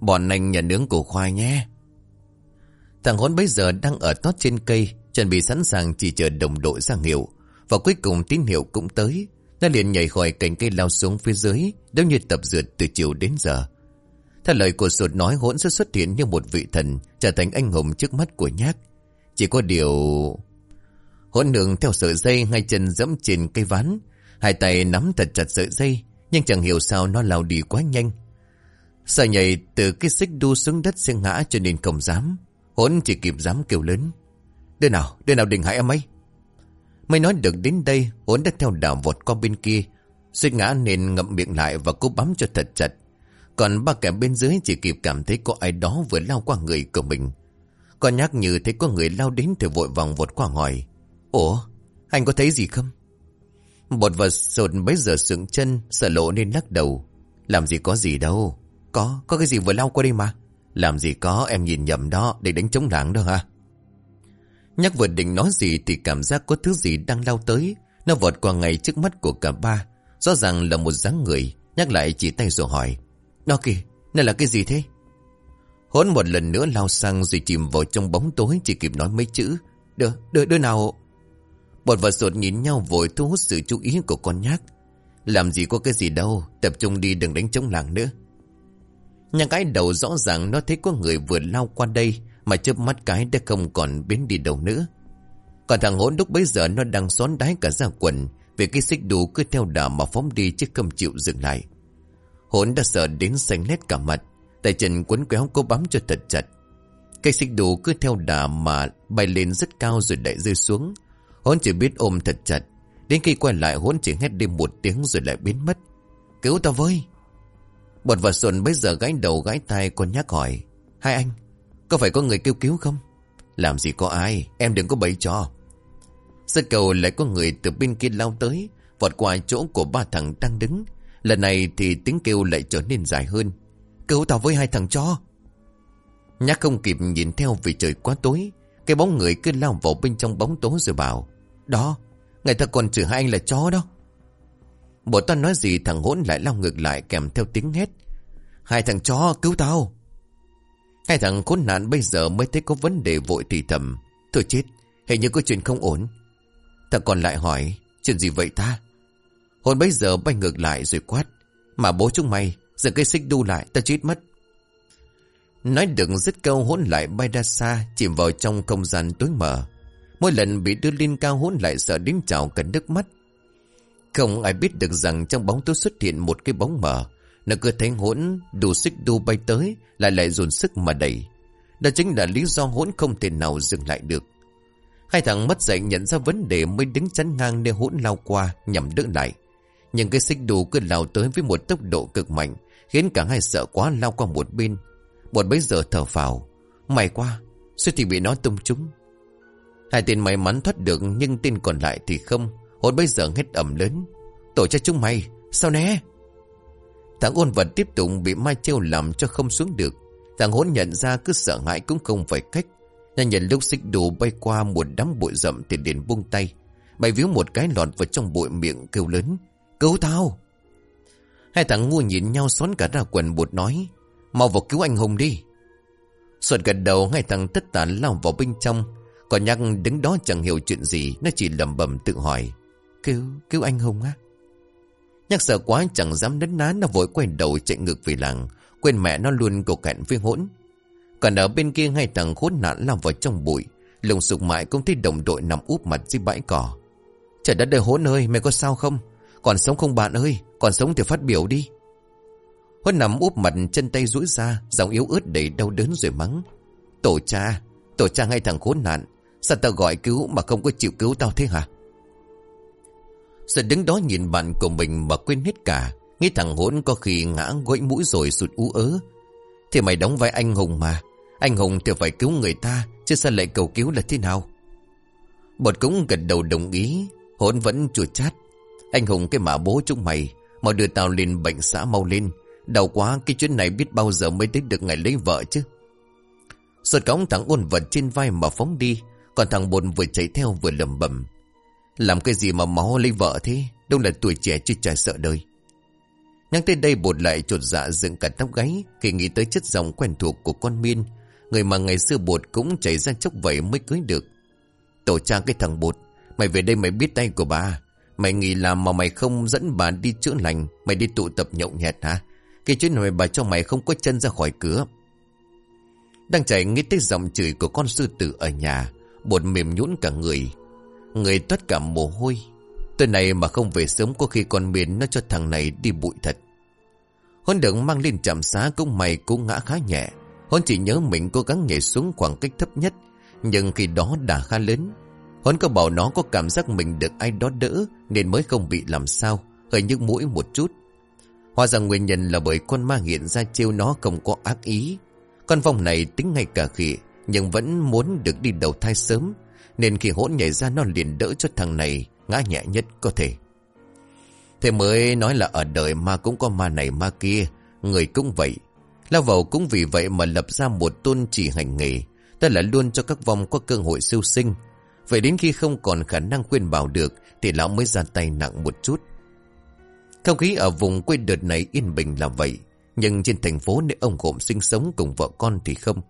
Bọn anh nhà nướng củ khoai nhé. Thằng hốn bây giờ đang ở tót trên cây, Chuẩn bị sẵn sàng chỉ chờ đồng đội ra hiệu. Và cuối cùng tín hiệu cũng tới. Nó liền nhảy khỏi cành cây lao xuống phía dưới, Giống như tập dượt từ chiều đến giờ. Theo lời của sụt nói hỗn sẽ xuất hiện như một vị thần, Trở thành anh hùng trước mắt của nhác. Chỉ có điều Hỗn đường theo sợi dây ngay chân dẫm trên cây ván Hai tay nắm thật chặt sợi dây Nhưng chẳng hiểu sao nó lao đi quá nhanh. Sợ nhảy từ cái xích đu xuống đất sẽ ngã cho nên không dám. Hốn chỉ kịp dám kêu lớn. Đứa nào, đứa nào định hại em ấy? Mới nói được đến đây Hốn đã theo đảo vọt qua bên kia. Suýt ngã nên ngậm miệng lại Và cố bám cho thật chặt. Còn ba kẻ bên dưới chỉ kịp cảm thấy Có ai đó vừa lao qua người của mình. Còn nhắc như thấy có người lao đến Thì vội vòng vọt qua hỏi Ủa anh có thấy gì không? Bột vật sột bấy giờ sững chân Sợ lộ nên lắc đầu Làm gì có gì đâu Có, có cái gì vừa lao qua đây mà Làm gì có em nhìn nhầm đó Để đánh chống lảng đó hả Nhắc vừa định nói gì thì cảm giác có thứ gì đang lao tới. Nó vọt qua ngay trước mắt của cả ba. Rõ ràng là một dáng người. Nhắc lại chỉ tay rồi hỏi. Đó kìa, này là cái gì thế? Hốn một lần nữa lao sang rồi chìm vào trong bóng tối chỉ kịp nói mấy chữ. Đưa, đưa, đưa nào... Bột và sột nhìn nhau vội thu hút sự chú ý của con nhác. Làm gì có cái gì đâu, Tập trung đi đừng đánh chống làng nữa. Nhà cái đầu rõ ràng nó thấy có người vừa lao qua đây, Mà chớp mắt cái đã không còn biến đi đâu nữa. Còn thằng hỗn lúc bấy giờ nó đang xón đáy cả ra quần, Vì cái xích đu cứ theo đà mà phóng đi chứ không chịu dừng lại. Hỗn đã sợ đến xanh lét cả mặt, Tay chân quấn quéo cố bám cho thật chặt. Cây xích đu cứ theo đà mà bay lên rất cao rồi lại rơi xuống hôn chỉ biết ôm thật chặt. Đến khi quay lại hôn chỉ hét đi một tiếng rồi lại biến mất. Cứu tao với. Bột và Xuân bây giờ gãi đầu gãi tai còn nhắc hỏi. Hai anh, Có phải có người kêu cứu không? Làm gì có ai, Em đừng có bậy cho. Sơ cầu lại có người từ bên kia lao tới, Vọt qua chỗ của ba thằng đang đứng. Lần này thì tiếng kêu lại trở nên dài hơn. Cứu tao với hai thằng cho. Nhắc không kịp nhìn theo vì trời quá tối, Cái bóng người cứ lao vào bên trong bóng tối rồi bảo. Đó. Người ta còn chửi hai anh là chó đó. Bộ toan nói gì thằng hỗn lại lao ngược lại kèm theo tiếng hét. Hai thằng chó, cứu tao. Hai thằng khốn nạn bây giờ mới thấy có vấn đề vội thì thầm. Thôi chết, Hình như có chuyện không ổn. Thằng còn lại hỏi, Chuyện gì vậy ta? Hồn bây giờ bay ngược lại rồi quát. Mà bố chúng mày, Giờ cây xích đu lại ta chết mất. Nói đừng dứt câu hỗn lại bay ra xa, Chìm vào trong không gian tối mờ. Mỗi lần bị đưa lên cao hỗn lại sợ đến trào cả nước mắt. Không ai biết được rằng trong bóng tối xuất hiện một cái bóng mờ, Nó cứ thấy hỗn đủ xích đu bay tới, Lại lại dồn sức mà đẩy. Đó chính là lý do hỗn không thể nào dừng lại được. Hai thằng mất dậy nhận ra vấn đề mới đứng chắn ngang nơi hỗn lao qua, nhằm đỡ lại. Nhưng cái xích đu cứ lao tới với một tốc độ cực mạnh, Khiến cả hai sợ quá lao qua một bên. Một bấy giờ thở phào. May quá suy thì bị nó tung trúng. Hai tên may mắn thoát được nhưng tên còn lại thì không. Hồn bây giờ hết ẩm lớn. Tổ cho chúng mày, sao né Thằng ôn vật tiếp tục bị Mai Trêu làm cho không xuống được. Thằng hỗn nhận ra cứ sợ hãi cũng không phải cách. Nhanh nhận lúc xích đồ bay qua một đám bụi rậm thì liền buông tay. Bày víu một cái lọt vào trong bụi miệng kêu lớn. Cứu tao! Hai thằng ngu nhìn nhau xón cả ra quần bụt nói. Mau vào cứu anh Hùng đi. Xuân gật đầu hai thằng tất tán lao vào bên trong còn nhắc đứng đó chẳng hiểu chuyện gì Nó chỉ lầm bầm tự hỏi Cứu, cứu anh Hùng á? Nhắc sợ quá chẳng dám đánh ná Nó vội quay đầu chạy ngược về làng. Quên mẹ nó luôn cầu cạnh với hỗn. Còn ở bên kia hai thằng khốn nạn lao vào trong bụi Lùng sục mãi cũng thấy đồng đội nằm úp mặt dưới bãi cỏ. Trời đất đời hỗn ơi mày có sao không? Còn sống không bạn ơi Còn sống thì phát biểu đi. Hỗn nằm úp mặt chân tay rũi ra Giọng yếu ớt đầy đau đớn rồi mắng Tổ cha Tổ cha hai thằng khốn nạn Sao tao gọi cứu mà không có chịu cứu tao thế hả? Sợ đứng đó nhìn bạn của mình mà quên hết cả. Nghĩ thằng hỗn có khi ngã gãy mũi rồi sụt ú ớ. Thì mày đóng vai anh hùng mà. Anh hùng thì phải cứu người ta, Chứ sao lại cầu cứu là thế nào? Bột cũng gật đầu đồng ý. Hỗn vẫn chua chát. Anh hùng cái mà bố chúng mày Mà đưa tao lên bệnh xã mau lên. Đau quá, cái chuyện này biết bao giờ mới tới được ngày lấy vợ chứ? Sột cõng thằng ôn vật trên vai mà phóng đi còn thằng bồn vừa chạy theo vừa lầm bầm Làm cái gì mà máu lấy vợ thế? Đâu là tuổi trẻ chứ chả sợ đời. Nhắc tới đây bột lại trột dạ dựng cả tóc gáy, Khi nghĩ tới chất giọng quen thuộc của con miên, Người mà ngày xưa bột cũng chảy ra chốc vậy mới cưới được. Tổ cha cái thằng bột, Mày về đây mày biết tay của bà. Mày nghĩ làm mà mày không dẫn bà đi chữa lành, Mày đi tụ tập nhậu nhẹt hả? Cái chuyện này bà cho mày không có chân ra khỏi cửa. Đang chạy nghĩ tới giọng chửi của con sư tử ở nhà. Bột mềm nhũn cả người. Người tất cả mồ hôi. Tôi này mà không về sớm Có khi con miền nó cho thằng này đi bụi thật. Hôn được mang lên trạm xá Cũng mày cũng ngã khá nhẹ. Hôn chỉ nhớ mình cố gắng nhảy xuống khoảng cách thấp nhất, Nhưng khi đó đã khá lớn. Hôn có bảo nó có cảm giác mình được ai đó đỡ Nên mới không bị làm sao, Hơi nhức mũi một chút. Hóa ra nguyên nhân là bởi con ma hiện ra trêu nó không có ác ý. Con vong này tính ngay cả khỉ nhưng vẫn muốn được đi đầu thai sớm, Nên khi hỗn nhảy ra nó liền đỡ cho thằng này Ngã nhẹ nhất có thể. Thế mới nói là ở đời ma cũng có ma này ma kia, Người cũng vậy. Lao vào cũng vì vậy mà lập ra một tôn chỉ hành nghề, Tức là luôn cho các vong có cơ hội siêu sinh. Vậy đến khi không còn khả năng khuyên bảo được, Thì lão mới ra tay nặng một chút. Không khí ở vùng quê đợt này yên bình là vậy, Nhưng trên thành phố nơi ông Gồm sinh sống cùng vợ con thì không.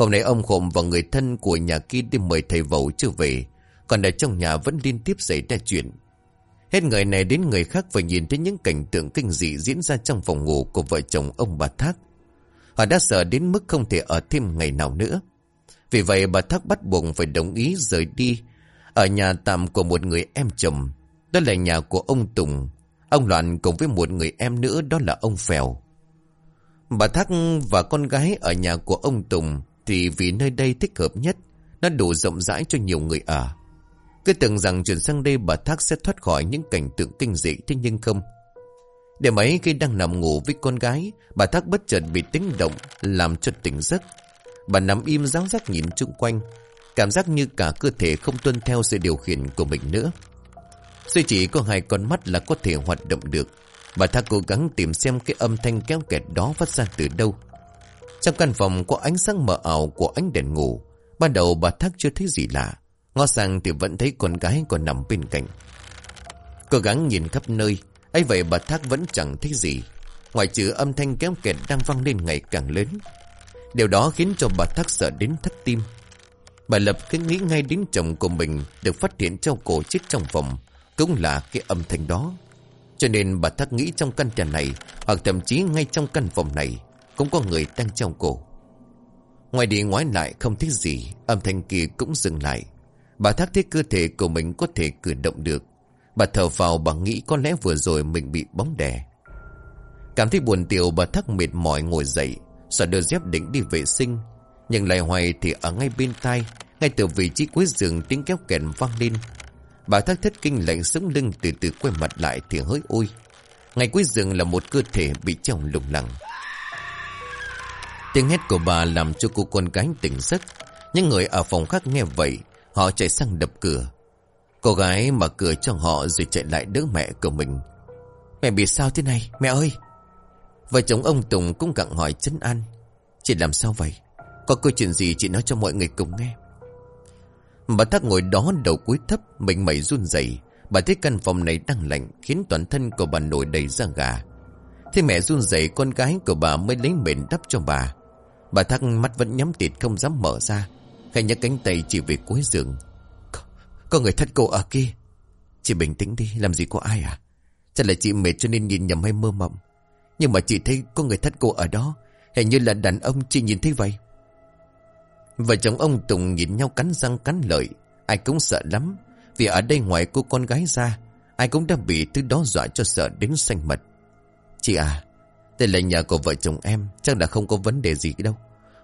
Hôm nay ông khổm và người thân của nhà kia đi mời thầy vầu chưa về. Còn ở trong nhà vẫn liên tiếp xảy ra chuyện. Hết người này đến người khác phải nhìn thấy những cảnh tượng kinh dị diễn ra trong phòng ngủ của vợ chồng ông bà Thác. Họ đã sợ đến mức không thể ở thêm ngày nào nữa. Vì vậy bà Thác bắt buộc phải đồng ý rời đi ở nhà tạm của một người em chồng. Đó là nhà của ông Tùng. Ông Loạn cùng với một người em nữa đó là ông Phèo. Bà Thác và con gái ở nhà của ông Tùng thì vì nơi đây thích hợp nhất, nó đủ rộng rãi cho nhiều người ở. Cứ tưởng rằng chuyển sang đây bà Thác sẽ thoát khỏi những cảnh tượng kinh dị thế nhưng không. Để mấy khi đang nằm ngủ với con gái, bà Thác bất chợt bị tính động làm cho tỉnh giấc. Bà nằm im giáo giác nhìn chung quanh, cảm giác như cả cơ thể không tuân theo sự điều khiển của mình nữa. Duy chỉ có hai con mắt là có thể hoạt động được. Bà Thác cố gắng tìm xem cái âm thanh kéo kẹt đó phát ra từ đâu. Trong căn phòng có ánh sáng mờ ảo của ánh đèn ngủ. Ban đầu bà Thác chưa thấy gì lạ. Ngó sang thì vẫn thấy con gái còn nằm bên cạnh. Cố gắng nhìn khắp nơi. ấy vậy bà Thác vẫn chẳng thấy gì. Ngoài trừ âm thanh kéo kẹt đang vang lên ngày càng lớn. Điều đó khiến cho bà Thác sợ đến thất tim. Bà lập cứ nghĩ ngay đến chồng của mình được phát hiện trong cổ chết trong phòng. Cũng là cái âm thanh đó. Cho nên bà Thác nghĩ trong căn nhà này, hoặc thậm chí ngay trong căn phòng này cũng có người đang trong cổ. Ngoài đi ngoái lại không thích gì, âm thanh kia cũng dừng lại. Bà Thác thấy cơ thể của mình có thể cử động được. Bà thở vào bà nghĩ có lẽ vừa rồi mình bị bóng đè. Cảm thấy buồn tiểu bà Thác mệt mỏi ngồi dậy, sợ đưa dép định đi vệ sinh. Nhưng lại hoài thì ở ngay bên tai, ngay từ vị trí cuối giường tiếng kéo kèn vang lên. Bà Thác thất kinh lạnh sống lưng từ từ quay mặt lại thì hỡi ôi. Ngay cuối giường là một cơ thể bị chồng lủng lẳng. Tiếng hét của bà làm cho cô con gái tỉnh giấc. Những người ở phòng khác nghe vậy, họ chạy sang đập cửa. Cô gái mở cửa cho họ rồi chạy lại đỡ mẹ của mình. Mẹ bị sao thế này, mẹ ơi? Vợ chồng ông Tùng cũng gặng hỏi chân an. Chị làm sao vậy? Có câu chuyện gì chị nói cho mọi người cùng nghe. Bà thắc ngồi đó đầu cúi thấp, mình mẩy run rẩy. Bà thấy căn phòng này đang lạnh, khiến toàn thân của bà nổi đầy da gà. Thế mẹ run rẩy con gái của bà mới lấy mền đắp cho bà. Bà thắc mắt vẫn nhắm tịt không dám mở ra. Khai nhấc cánh tay chỉ về cuối giường. Có, có người thất cô ở kia. Chị bình tĩnh đi, làm gì có ai à? Chắc là chị mệt cho nên nhìn nhầm hay mơ mộng. Nhưng mà chị thấy có người thất cô ở đó. Hình như là đàn ông chị nhìn thấy vậy. Vợ chồng ông Tùng nhìn nhau cắn răng cắn lợi. Ai cũng sợ lắm. Vì ở đây ngoài cô con gái ra, ai cũng đã bị thứ đó dọa cho sợ đến xanh mật. Chị à, đây là nhà của vợ chồng em, chắc là không có vấn đề gì đâu.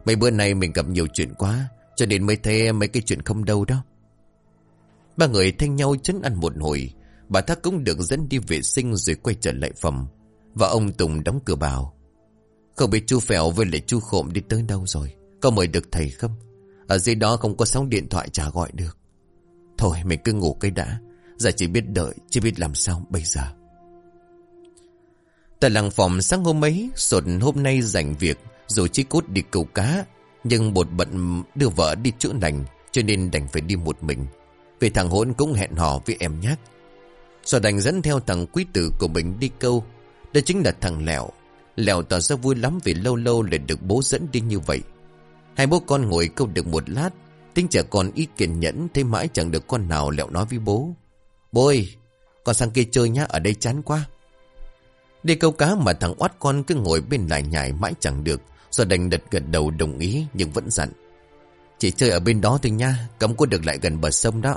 Mấy bữa nay mình gặp nhiều chuyện quá, cho nên mới thấy mấy cái chuyện không đâu đó. Ba người thanh nhau chấn ăn một hồi, bà Thác cũng được dẫn đi vệ sinh rồi quay trở lại phòng. Và ông Tùng đóng cửa bảo. Không biết chú Phèo với lại chú Khộm đi tới đâu rồi, có mời được thầy không? Ở dưới đó không có sóng điện thoại trả gọi được. Thôi mình cứ ngủ cây đã, giờ chỉ biết đợi, chỉ biết làm sao bây giờ. Tại làng phòng sáng hôm ấy, sột hôm nay rảnh việc, rồi chỉ cốt đi câu cá. Nhưng bột bận đưa vợ đi chữa lành, cho nên đành phải đi một mình. Vì thằng hỗn cũng hẹn hò với em nhát. Sột đành dẫn theo thằng quý tử của mình đi câu. Đó chính là thằng Lẹo. Lẹo tỏ ra vui lắm vì lâu lâu lại được bố dẫn đi như vậy. Hai bố con ngồi câu được một lát. Tính trẻ con ít kiên nhẫn, thế mãi chẳng được con nào Lẹo nói với bố. Bố ơi, con sang kia chơi nhá, ở đây chán quá. Đi câu cá mà thằng oát con cứ ngồi bên lại nhảy mãi chẳng được. rồi đành đật gật đầu đồng ý nhưng vẫn dặn. Chỉ chơi ở bên đó thôi nha, cấm có được lại gần bờ sông đó.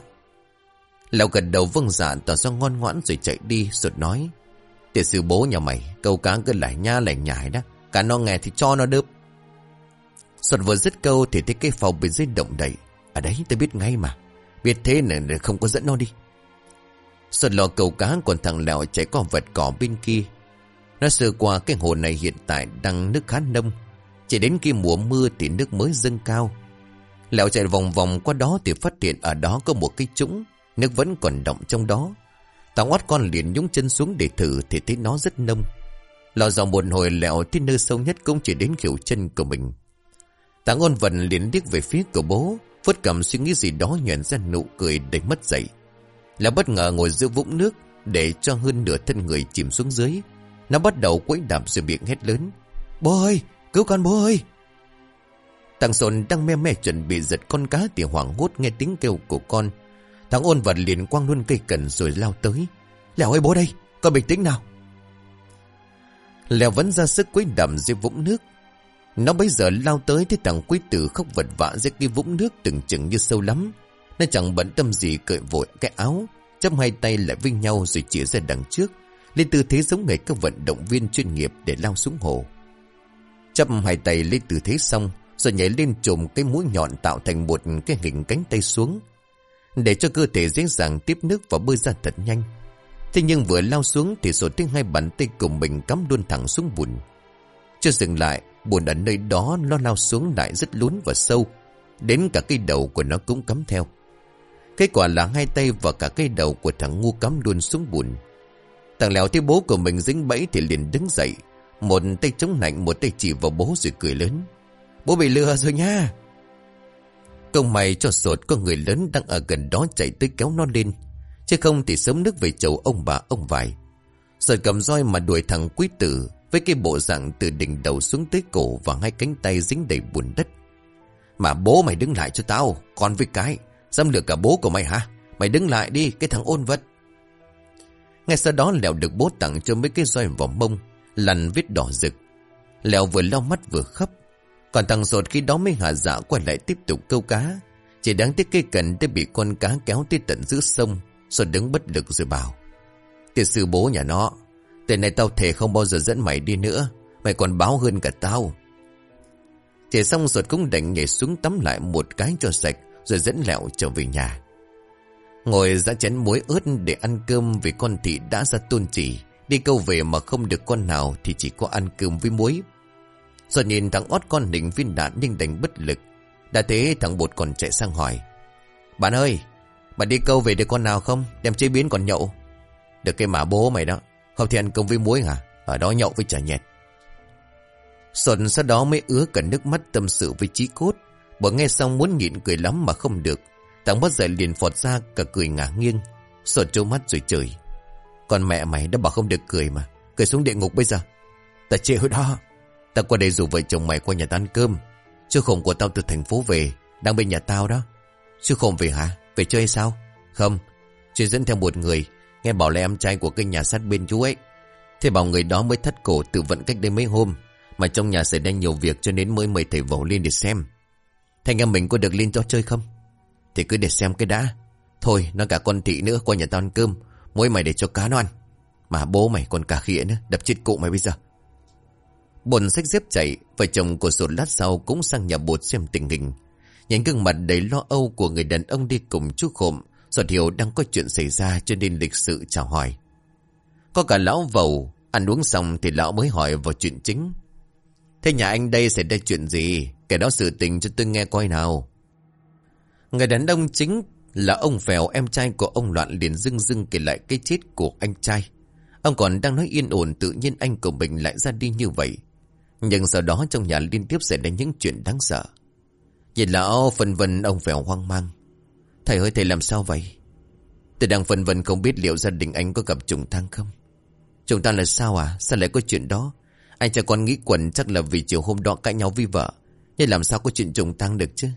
Lão gật đầu vâng dạ tỏ ra ngoan ngoãn rồi chạy đi, rồi nói. Tiệt sư bố nhà mày, câu cá cứ lại nha lại nhảy đó. Cả nó nghe thì cho nó đớp. Sột vừa dứt câu thì thấy cái phòng bên dưới động đậy. Ở đấy tôi biết ngay mà. Biết thế này không có dẫn nó đi. Sột lò cầu cá còn thằng lẹo chạy qua vật cỏ bên kia. Nó sơ qua cái hồ này hiện tại đang nước khá nông. Chỉ đến khi mùa mưa thì nước mới dâng cao. Lẹo chạy vòng vòng qua đó thì phát hiện ở đó có một cái trũng. Nước vẫn còn động trong đó. Tao oát con liền nhúng chân xuống để thử thì thấy nó rất nông. Lò dòng một hồi lẹo tới nơi sâu nhất cũng chỉ đến kiểu chân của mình. Tàng ôn vần liền điếc về phía của bố. Phất cầm suy nghĩ gì đó nhận ra nụ cười đầy mất dậy. Là bất ngờ ngồi giữa vũng nước để cho hơn nửa thân người chìm xuống dưới. Nó bắt đầu quấy đạp rồi miệng hét lớn. Bố ơi! Cứu con bố ơi! Thằng Sồn đang me me chuẩn bị giật con cá thì hoảng hốt nghe tiếng kêu của con. Thằng ôn vật liền quăng luôn cây cần rồi lao tới. Lèo ơi bố đây, Con bình tĩnh nào Lèo vẫn ra sức quấy đầm dưới vũng nước Nó bây giờ lao tới Thấy thằng quý tử khóc vật vã dưới cái vũng nước Từng chừng như sâu lắm Nó chẳng bận tâm gì cởi vội cái áo Chấm hai tay lại với nhau rồi chỉ ra đằng trước lên tư thế giống người các vận động viên chuyên nghiệp Để lao xuống hồ. Chấm hai tay lên tư thế xong, Rồi nhảy lên trùm cái mũi nhọn Tạo thành một cái hình cánh tay xuống, Để cho cơ thể dễ dàng tiếp nước Và bơi ra thật nhanh. Thế nhưng vừa lao xuống Thì sổ tiếng hai bàn tay cùng mình cắm luôn thẳng xuống bùn. Chưa dừng lại, Bùn ở nơi đó nó lao xuống lại rất lún và sâu, Đến cả cây đầu của nó cũng cắm theo. Kết quả là hai tay và cả cây đầu của thằng ngu cắm luôn xuống bùn. Thằng lèo thấy bố của mình dính bẫy thì liền đứng dậy. Một tay chống nạnh, một tay chỉ vào bố rồi cười lớn. Bố bị lừa rồi nha. Công mày cho sột có người lớn đang ở gần đó chạy tới kéo nó lên. Chứ không thì sớm nước về chầu ông bà ông vải. Rồi cầm roi mà đuổi thằng quý tử với cái bộ dạng từ đỉnh đầu xuống tới cổ và hai cánh tay dính đầy bùn đất. Mà bố mày đứng lại cho tao, con với cái. Dám lừa cả bố của mày hả? Mày đứng lại đi, cái thằng ôn vật. Ngay sau đó Lèo được bố tặng cho mấy cái roi vào mông, lằn vết đỏ rực. Lèo vừa lau mắt vừa khóc. Còn thằng sột khi đó mới hạ dạ quay lại tiếp tục câu cá. Chỉ đáng tiếc cây cần đã bị con cá kéo tới tận giữa sông, sột đứng bất lực rồi bảo. Tiệt sư bố nhà nó, tên này tao thề không bao giờ dẫn mày đi nữa, mày còn báo hơn cả tao. Chỉ xong sột cũng đành nhảy xuống tắm lại một cái cho sạch, rồi dẫn lẹo trở về nhà. Ngồi ra chén muối ớt để ăn cơm vì con thị đã ra tôn chỉ. Đi câu về mà không được con nào thì chỉ có ăn cơm với muối. Rồi nhìn thằng ót con định viên đạn nhưng đánh bất lực. Đã thế thằng bột còn chạy sang hỏi. Bạn ơi, bạn đi câu về được con nào không? Đem chế biến còn nhậu. Được cái mà bố mày đó. Không thì ăn cơm với muối hả? Ở đó nhậu với chả nhẹt. Xuân sau đó mới ứa cả nước mắt tâm sự với trí cốt. Bởi nghe xong muốn nhịn cười lắm mà không được Thằng bất dậy liền phọt ra, cả cười ngả nghiêng Sột trâu mắt rồi chửi. Còn mẹ mày đã bảo không được cười mà, Cười xuống địa ngục bây giờ. Ta chịu đó. Ta qua đây rủ vợ chồng mày qua nhà ta ăn cơm Chú khổng của tao từ thành phố về, Đang bên nhà tao đó. Chú khổng về hả? Về chơi sao? Không. Chú dẫn theo một người, Nghe bảo là em trai của cái nhà sát bên chú ấy. Thế bảo người đó mới thất cổ tự vận cách đây mấy hôm, Mà trong nhà xảy ra nhiều việc cho nên mới mời thầy vẩu lên để xem. Thành em mình có được lên cho chơi không? Thì cứ để xem cái đã. Thôi nó cả con thị nữa, qua nhà tao ăn cơm. Mỗi mày để cho cá nó ăn. Mà bố mày còn cả khịa nữa, Đập chết cụ mày bây giờ. Bồn sách dép chạy, Vợ chồng của sột lát sau cũng sang nhà bột xem tình hình. Nhìn gương mặt đầy lo âu của người đàn ông đi cùng chú khổm Giọt hiểu đang có chuyện xảy ra cho nên lịch sự chào hỏi. Có cả lão vầu, Ăn uống xong thì lão mới hỏi vào chuyện chính. Thế nhà anh đây xảy ra chuyện gì? Kẻ đó sự tình cho tôi nghe coi nào. Người đàn ông chính là ông Phèo em trai của ông Loạn liền dưng dưng kể lại cái chết của anh trai. Ông còn đang nói yên ổn tự nhiên anh của mình lại ra đi như vậy. Nhưng sau đó trong nhà liên tiếp xảy ra những chuyện đáng sợ. Nhìn lão phân vân ông Phèo hoang mang. Thầy ơi, thầy làm sao vậy? Tôi đang phân vân không biết liệu gia đình anh có gặp trùng thang không? Trùng thang là sao à? Sao lại có chuyện đó? Anh cha con nghĩ quần chắc là vì chiều hôm đó cãi nhau với vợ. Nhưng làm sao có chuyện trùng thang được chứ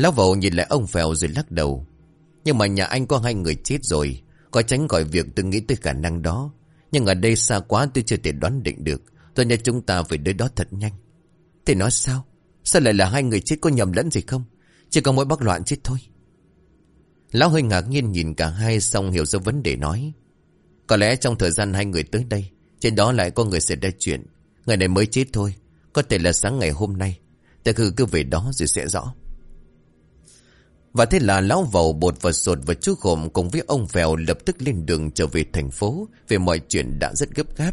Lão vậu nhìn lại ông Phèo rồi lắc đầu. Nhưng mà nhà anh có hai người chết rồi, Có tránh khỏi việc tôi nghĩ tới khả năng đó. Nhưng ở đây xa quá tôi chưa thể đoán định được, Tôi nhà chúng ta phải đến đó thật nhanh. Thế nói sao? Sao lại là hai người chết có nhầm lẫn gì không? Chỉ có mỗi bác loạn chết thôi. Lão hơi ngạc nhiên nhìn cả hai Xong hiểu ra vấn đề nói. Có lẽ trong thời gian hai người tới đây, Trên đó lại có người xảy ra chuyện. Người này mới chết thôi, có thể là sáng ngày hôm nay. Tại cứ cứ về đó rồi sẽ rõ. Và thế là lão vầu bột và sột và chú khổm Cùng với ông Phèo lập tức lên đường trở về thành phố Vì mọi chuyện đã rất gấp gáp.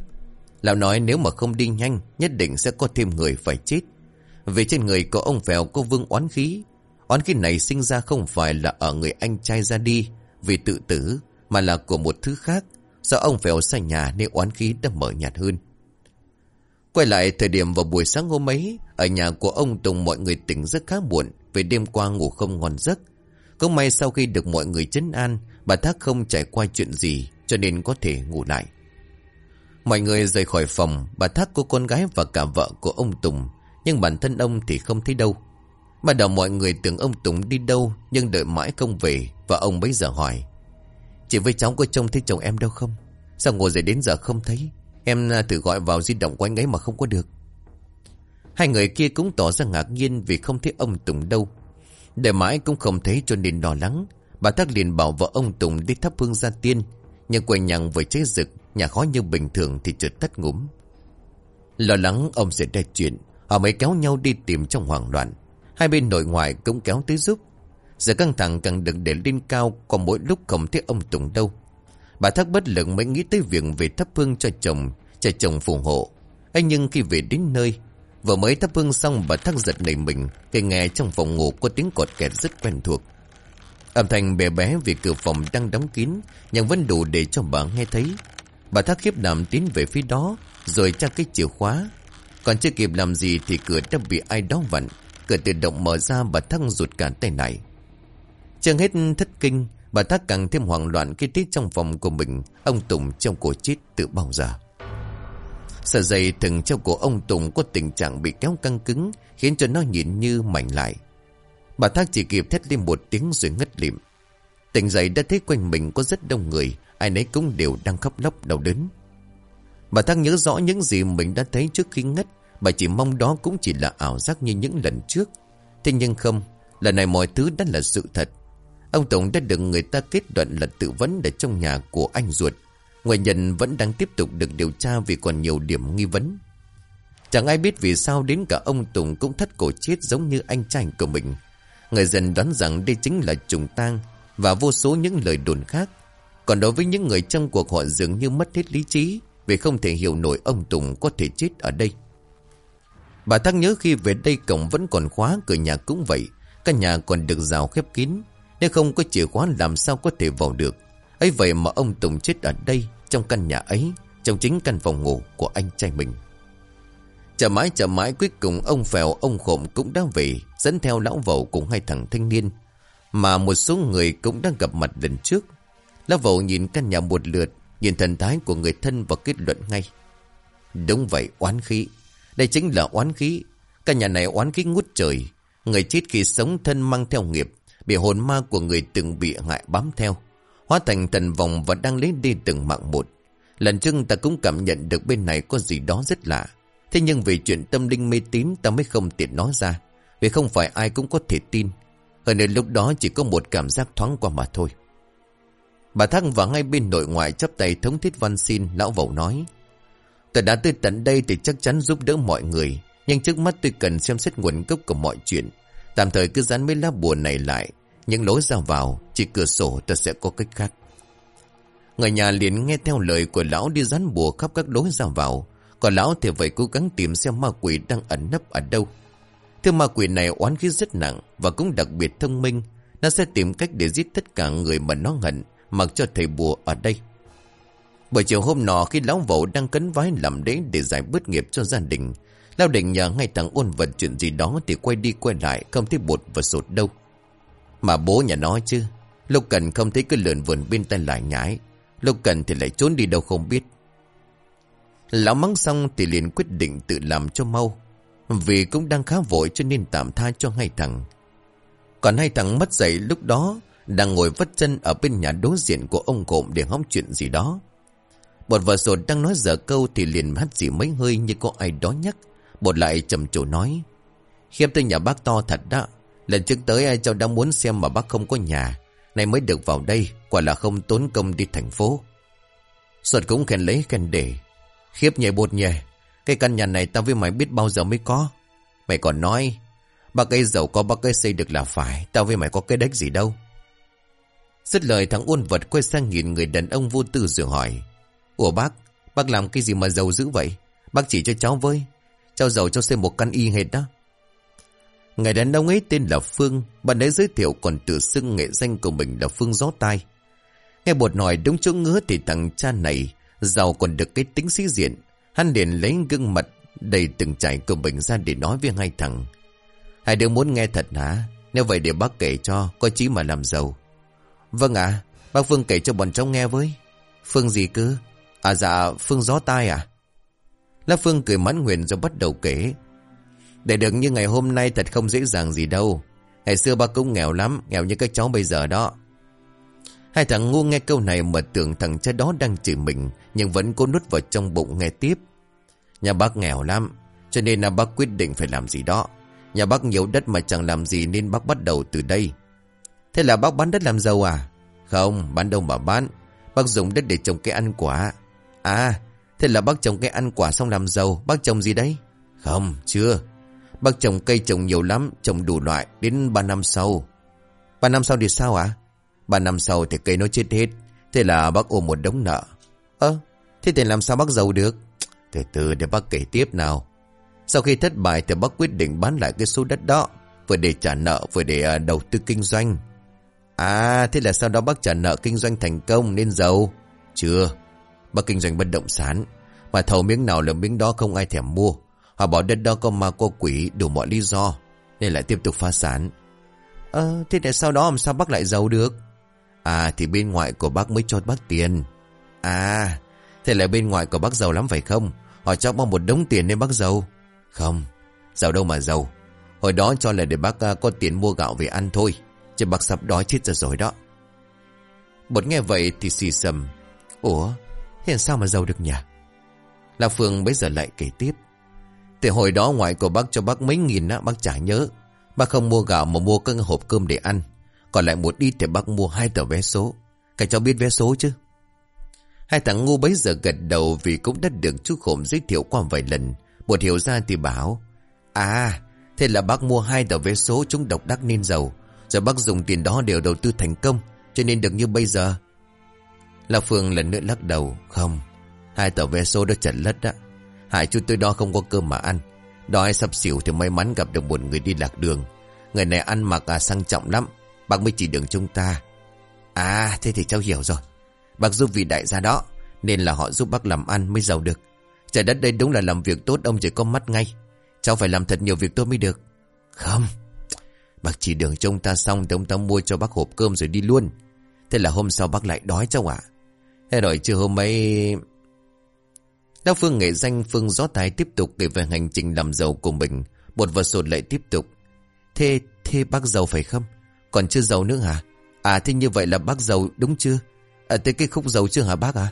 Lão nói nếu mà không đi nhanh Nhất định sẽ có thêm người phải chết. Vì trên người của ông Phèo có vương oán khí. Oán khí này sinh ra không phải là ở người anh trai ra đi Vì tự tử Mà là của một thứ khác. Do ông Phèo xa nhà nên oán khí đã mở nhạt hơn. Quay lại thời điểm vào buổi sáng hôm ấy, ở nhà của ông Tùng mọi người tỉnh rất khá muộn, về đêm qua ngủ không ngon giấc. Cũng may sau khi được mọi người chấn an, bà Thác không trải qua chuyện gì, cho nên có thể ngủ lại. Mọi người rời khỏi phòng, bà Thác của con gái và cả vợ của ông Tùng, nhưng bản thân ông thì không thấy đâu. Bà đầu mọi người tưởng ông Tùng đi đâu, nhưng đợi mãi không về, và ông bấy giờ hỏi. Chị với cháu có trông thấy chồng em đâu không Sao ngồi dậy đến giờ không thấy Em à, thử gọi vào di động của anh ấy mà không có được Hai người kia cũng tỏ ra ngạc nhiên Vì không thấy ông Tùng đâu. Để mãi cũng không thấy cho nên lo lắng. Bà Thác liền bảo vợ ông Tùng đi thắp hương gia tiên. Nhưng quay nhằng với cháy rực, Nhà khói như bình thường thì trượt tắt ngúm. Lo lắng ông sẽ ra chuyện, Họ mới kéo nhau đi tìm trong hoảng loạn. Hai bên nội ngoại cũng kéo tới giúp. Giờ căng thẳng càng được để lên cao, Còn mỗi lúc không thấy ông Tùng đâu. Bà Thác bất lực mới nghĩ tới việc về thắp hương cho chồng Cho chồng phù hộ. Anh nhưng khi về đến nơi Vừa mới thắp hương xong bà thắc giật nảy mình, Khi nghe trong phòng ngủ có tiếng cột kẹt rất quen thuộc. Âm thanh bé bé vì cửa phòng đang đóng kín, Nhưng vẫn đủ để cho bà nghe thấy. Bà thắc khiếp đảm tiến về phía đó, Rồi tra cái chìa khóa. Còn chưa kịp làm gì thì cửa đã bị ai đó vặn. Cửa tự động mở ra, bà thắc rụt cả tay này Chẳng hết thất kinh, Bà thắc càng thêm hoảng loạn khi thấy trong phòng của mình, Ông Tùng trong cổ chết từ bao giờ Sợi dây thừng trong cổ ông Tùng có tình trạng bị kéo căng cứng, Khiến cho nó nhìn như mảnh lại. Bà Thác chỉ kịp thét lên một tiếng rồi ngất lịm. Tỉnh dậy đã thấy quanh mình có rất đông người, Ai nấy cũng đều đang khóc lóc đau đớn. Bà Thác nhớ rõ những gì mình đã thấy trước khi ngất, Bà chỉ mong đó cũng chỉ là ảo giác như những lần trước. Thế nhưng không, Lần này mọi thứ đã là sự thật. Ông Tổng đã được người ta kết luận là tự vấn ở trong nhà của anh ruột. Ngoại nhân vẫn đang tiếp tục được điều tra vì còn nhiều điểm nghi vấn. Chẳng ai biết vì sao đến cả ông Tùng cũng thất cổ chết giống như anh trai của mình. Người dân đoán rằng đây chính là trùng tang và vô số những lời đồn khác. Còn đối với những người trong cuộc họ dường như mất hết lý trí vì không thể hiểu nổi ông Tùng có thể chết ở đây. Bà Thăng nhớ khi về đây cổng vẫn còn khóa, cửa nhà cũng vậy. Căn nhà còn được rào khép kín, nếu không có chìa khóa làm sao có thể vào được ấy vậy mà ông Tùng chết ở đây trong căn nhà ấy, Trong chính căn phòng ngủ của anh trai mình. Chờ mãi chờ mãi, cuối cùng ông Phèo, ông Khổm cũng đã về, Dẫn theo lão vầu cùng hai thằng thanh niên, Mà một số người cũng đang gặp mặt lần trước. Lão vầu nhìn căn nhà một lượt, Nhìn thần thái của người thân và kết luận ngay. Đúng vậy, oán khí. Đây chính là oán khí. Căn nhà này oán khí ngút trời. Người chết khi sống thân mang theo nghiệp, Bị hồn ma của người từng bị hại bám theo. Hóa thành tần vòng và đang lấy đi từng mạng một. Lần trước ta cũng cảm nhận được bên này có gì đó rất lạ. Thế nhưng về chuyện tâm linh mê tín ta mới không tiện nói ra, Vì không phải ai cũng có thể tin. Hơn nữa lúc đó chỉ có một cảm giác thoáng qua mà thôi. Bà Thăng và ngay bên nội ngoại chấp tay thống thiết văn xin, Lão Vẩu nói Tôi đã tới tận đây thì chắc chắn giúp đỡ mọi người, Nhưng trước mắt tôi cần xem xét nguồn gốc của mọi chuyện. Tạm thời cứ dán mấy lá bùa này lại những lối ra vào, Chỉ cửa sổ ta sẽ có cách khác. Người nhà liền nghe theo lời của lão đi dán bùa khắp các lối ra vào. Còn lão thì phải cố gắng tìm xem ma quỷ đang ẩn nấp ở đâu. Thứ ma quỷ này oán khí rất nặng Và cũng đặc biệt thông minh. Nó sẽ tìm cách để giết tất cả người mà nó hận Mặc cho thầy bùa ở đây. Buổi chiều hôm nọ khi lão vẩu đang cấn vái làm lễ để giải bớt nghiệp cho gia đình, Lão định nhờ ngay thằng ôn vật chuyện gì đó thì quay đi quay lại, không thấy bột và sột đâu mà bố nhà nói chứ. Lục cần không thấy cái lượn vườn bên tay lại nhái Lục cần thì lại trốn đi đâu không biết. Lão mắng xong thì liền quyết định tự làm cho mau. Vì cũng đang khá vội cho nên tạm tha cho hai thằng. Còn hai thằng mất dậy lúc đó Đang ngồi vất chân ở bên nhà đối diện của ông cộm để hóng chuyện gì đó. Bột vợ sột đang nói dở câu thì liền hắt gì mấy hơi như có ai đó nhắc. Bột lại trầm trồ nói Khiếp tới nhà bác to thật đó. Lần trước tới ai cháu đã muốn xem mà bác không có nhà. Nay mới được vào đây, Quả là không tốn công đi thành phố. Xuân cũng khen lấy, khen để. Khiếp nhẹ bột nhẹ Cái căn nhà này tao với mày biết bao giờ mới có. Mày còn nói, Bác ấy giàu có, bác ấy xây được là phải. Tao với mày có cái đếch gì đâu. Dứt lời, thằng ôn vật quay sang nhìn người đàn ông vô tư rồi hỏi, Ủa bác Bác làm cái gì mà giàu dữ vậy? Bác chỉ cho cháu với. Cháu giàu cho xây một căn y hệt đó. Người đàn ông ấy tên là Phương, bạn ấy giới thiệu còn tự xưng nghệ danh của mình là Phương Gió Tai. Nghe bột nói đúng chỗ ngứa thì thằng cha này giàu còn được cái tính sĩ diện. Hắn liền lấy gương mặt đầy từng trải của mình ra để nói với hai thằng. Hai đứa muốn nghe thật hả? Nếu vậy để bác kể cho, có chí mà làm giàu. Vâng ạ, bác Phương kể cho bọn cháu nghe với. Phương gì cứ? À dạ, Phương Gió Tai à? Lá Phương cười mãn nguyện rồi bắt đầu kể. Để được như ngày hôm nay thật không dễ dàng gì đâu. Ngày xưa ba cũng nghèo lắm, nghèo như các cháu bây giờ đó. Hai thằng ngu nghe câu này mà tưởng thằng cha đó đang chửi mình Nhưng vẫn cố nuốt vào trong bụng nghe tiếp. Nhà bác nghèo lắm Cho nên là bác quyết định phải làm gì đó. Nhà bác nhiều đất mà chẳng làm gì Nên bác bắt đầu từ đây. Thế là bác bán đất làm giàu à? Không bán đâu mà bán. Bác dùng đất để trồng cây ăn quả. À thế là bác trồng cây ăn quả xong làm giàu Bác trồng gì đấy? Không chưa. Bác trồng cây trồng nhiều lắm, Trồng đủ loại, đến 3 năm sau. 3 năm sau thì sao ạ? À? 3 năm sau thì cây nó chết hết, Thế là bác ôm một đống nợ. Ơ, thế thì làm sao bác giàu được? Từ từ để bác kể tiếp nào. Sau khi thất bại thì bác quyết định bán lại cái số đất đó, Vừa để trả nợ, vừa để à, đầu tư kinh doanh. À thế là sau đó bác trả nợ kinh doanh thành công nên giàu. Chưa, Bác kinh doanh bất động sản, Mà thầu miếng nào là miếng đó không ai thèm mua. Họ bảo đất đó có ma, có quỷ, đủ mọi lý do, Nên lại tiếp tục phá sản. Ờ thế tại sau đó, làm sao bác lại giàu được? À thì bên ngoại của bác mới cho bác tiền. À Thế là bên ngoại của bác giàu lắm phải không? Họ cho bác một đống tiền nên bác giàu. Không, Giàu đâu mà giàu. Hồi đó cho là để bác à, có tiền mua gạo về ăn thôi, Chứ bác sắp đói chết ra rồi đó. Bột nghe vậy thì xì sầm Ủa Hiện sao mà giàu được nhỉ? Lạc Phương bây giờ lại kể tiếp. Thì hồi đó ngoại của bác cho bác mấy nghìn á, Bác chả nhớ. Bác không mua gạo mà mua các hộp cơm để ăn. Còn lại một ít thì bác mua hai tờ vé số. Cái cho biết vé số chứ? Hai thằng ngu bấy giờ gật đầu Vì cũng đã được chú khổm giới thiệu qua vài lần. Bột hiểu ra thì bảo À Thế là bác mua hai tờ vé số chúng độc đắc nên giàu. Rồi bác dùng tiền đó đều đầu tư thành công, Cho nên được như bây giờ. La Phương lần nữa lắc đầu, Không, Hai tờ vé số đã chật lất đó Hải chú tôi đó không có cơm mà ăn. Đói sắp xỉu thì may mắn gặp được một người đi lạc đường. Người này ăn mặc à, sang trọng lắm. Bác mới chỉ đường chúng ta. À thế thì cháu hiểu rồi. Bác giúp vị đại gia đó Nên là họ giúp bác làm ăn mới giàu được. Trời đất đây đúng là làm việc tốt ông chỉ có mắt ngay. Cháu phải làm thật nhiều việc tốt mới được. Không. Bác chỉ đường chúng ta xong Thì ông ta mua cho bác hộp cơm rồi đi luôn. Thế là hôm sau bác lại đói cháu ạ. Thế rồi chưa hôm ấy Đao Phương nghệ danh Phương Gió Thái tiếp tục kể về hành trình làm giàu của mình bột vật sột lại tiếp tục Thế, thế bác giàu phải không? Còn chưa giàu nữa hả? À thế như vậy là bác giàu đúng chưa? À thế cái khúc giàu chưa hả bác à?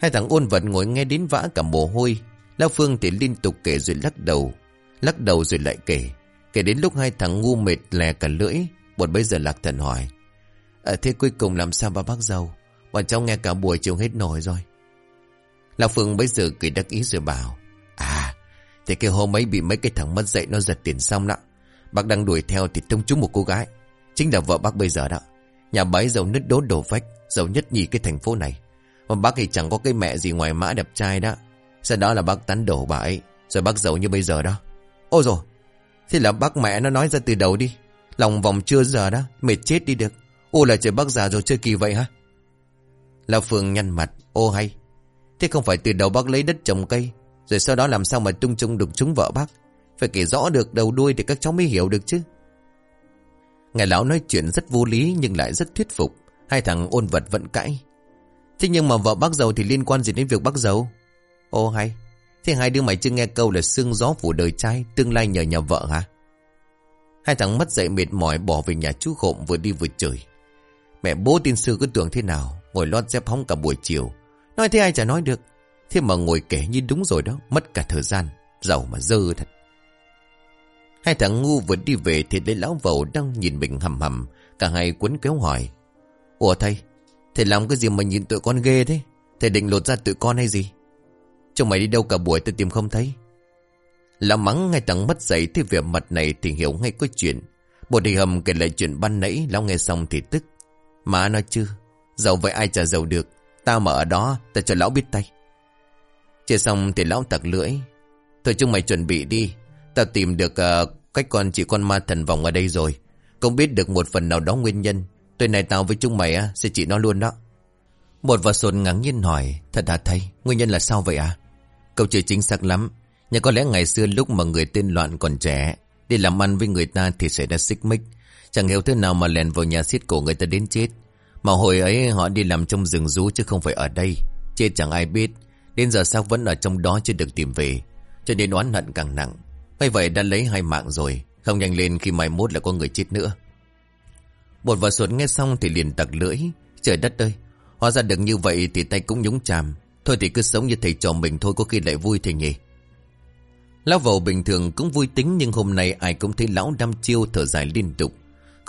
Hai thằng ôn vật ngồi nghe đến vã cả mồ hôi Lão Phương thì liên tục kể rồi lắc đầu Lắc đầu rồi lại kể Kể đến lúc hai thằng ngu mệt lè cả lưỡi bột bây giờ lạc thần hỏi à, Thế cuối cùng làm sao bà bác giàu Bọn cháu nghe cả buổi chiều hết nổi rồi Lão Phương bây giờ cười đắc ý rồi bảo À Thì cái hôm ấy bị mấy cái thằng mất dậy nó giật tiền xong đó. Bác đang đuổi theo thì trông trúng một cô gái, Chính là vợ bác bây giờ đó. Nhà bái giàu nứt đố đổ vách Giàu nhất nhì cái thành phố này. Mà bác thì chẳng có cái mẹ gì ngoài mã đẹp trai đó. Sau đó là bác tán đổ bà ấy, Rồi bác giàu như bây giờ đó. Ô rồi Thế là bác mẹ nó nói ra từ đầu đi. Lòng vòng chưa giờ đó, Mệt chết đi được. Ô là trời bác già rồi, chơi kỳ vậy hả? Lão Phương nhăn mặt, Ô hay Thế không phải từ đầu bác lấy đất trồng cây, Rồi sau đó làm sao mà tung chung được chúng vợ bác? Phải kể rõ được đầu đuôi Thì các cháu mới hiểu được chứ. Ngài lão nói chuyện rất vô lý Nhưng lại rất thuyết phục, Hai thằng ôn vật vẫn cãi. Thế nhưng mà vợ bác giàu thì liên quan gì đến việc bác giàu? Ô hay, Thế hai đứa mày chưa nghe câu là xương gió phủ đời trai, Tương lai nhờ nhà vợ hả? Hai thằng mất dậy mệt mỏi bỏ về nhà chú khộm vừa đi vừa chửi. Mẹ bố tin sư cứ tưởng thế nào, Ngồi lót dép hóng cả buổi chiều. Nói thế ai chả nói được. Thế mà ngồi kể như đúng rồi đó, Mất cả thời gian, Giàu mà dơ thật. Hai thằng ngu vừa đi về Thì thấy lão vầu đang nhìn mình hầm hầm, Cả hai quấn kéo hỏi. Ủa thầy Thầy làm cái gì mà nhìn tụi con ghê thế? Thầy định lột ra tụi con hay gì? Chúng mày đi đâu cả buổi tôi tìm không thấy. Lão mắng ngay thằng mất dậy Thế việc mặt này thì hiểu ngay có chuyện. Bộ đi hầm kể lại chuyện ban nãy, Lão nghe xong thì tức. Má nói chứ, Giàu vậy ai chả giàu được. Tao mà ở đó ta cho lão biết tay. Chia xong thì lão tặc lưỡi. Thôi chúng mày chuẩn bị đi. Tao tìm được uh, cách con chị con ma thần vòng ở đây rồi. Không biết được một phần nào đó nguyên nhân. Tối nay tao với chúng mày uh, sẽ chỉ nó luôn đó. Một vợ sồn ngắn nhiên hỏi Thật hả thầy? Nguyên nhân là sao vậy à? Câu chuyện chính xác lắm. Nhưng có lẽ ngày xưa lúc mà người tên loạn còn trẻ Đi làm ăn với người ta thì sẽ ra xích mích. Chẳng hiểu thế nào mà lèn vào nhà xiết cổ người ta đến chết mà hồi ấy họ đi làm trong rừng rú chứ không phải ở đây. Chết chẳng ai biết. Đến giờ xác vẫn ở trong đó chưa được tìm về. Cho nên oán hận càng nặng. Vậy vậy đã lấy hai mạng rồi. Không nhanh lên khi mai mốt là có người chết nữa. Bột và sột nghe xong thì liền tặc lưỡi. Trời đất ơi, hóa ra được như vậy thì tay cũng nhúng chàm. Thôi thì cứ sống như thầy trò mình thôi có khi lại vui thì nhỉ. Lão vầu bình thường cũng vui tính nhưng hôm nay ai cũng thấy lão đăm chiêu thở dài liên tục.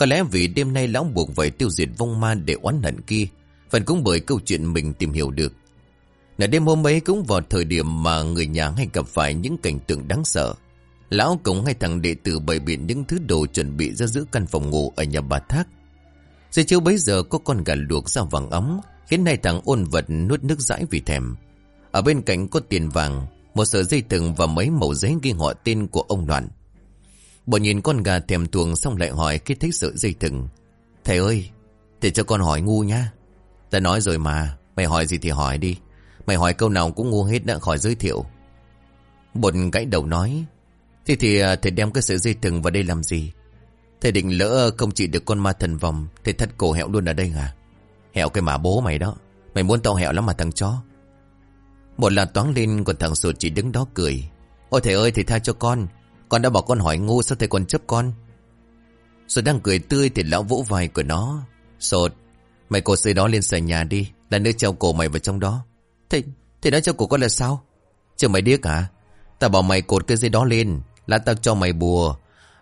Có lẽ vì đêm nay lão buộc phải tiêu diệt vong ma để oán hận kia. Phần cũng bởi câu chuyện mình tìm hiểu được. Nửa đêm hôm ấy cũng vào thời điểm mà người nhà hay gặp phải những cảnh tượng đáng sợ. Lão cũng hay thằng đệ tử bày biện những thứ đồ chuẩn bị ra giữa căn phòng ngủ ở nhà bà Thác. Giờ chiều bấy giờ có con gà luộc ra vàng ấm, khiến hai thằng ôn vật nuốt nước dãi vì thèm. Ở bên cạnh có tiền vàng, một sợi dây thừng và mấy mẩu giấy ghi họ tên của ông Loạn bọn nhìn con gà thèm tuồng xong lại hỏi khi thích sợi dây thừng. Thầy ơi, thầy cho con hỏi ngu nhá. Ta nói rồi mà, mày hỏi gì thì hỏi đi. Mày hỏi câu nào cũng ngu hết đã khỏi giới thiệu. Bột gãy đầu nói. Thì thì thầy đem cái sợi dây thừng vào đây làm gì? Thầy định lỡ không chỉ được con ma thần vòng Thầy thắt cổ hẹo luôn ở đây à Hẹo cái mà bố mày đó Mày muốn tao hẹo lắm mà thằng chó Một là toán lên còn thằng sụt chỉ đứng đó cười Ôi thầy ơi thầy tha cho con con đã bảo con hỏi ngu sao thầy còn chấp con? Rồi đang cười tươi thì lão vỗ vai của nó. Sột Mày cột dây đó lên sàn nhà đi Là nơi treo cổ mày vào trong đó. Thầy, thầy nói treo cổ con là sao? Chứ mày điếc hả? Tao bảo mày cột cái dây đó lên Là tao cho mày bùa.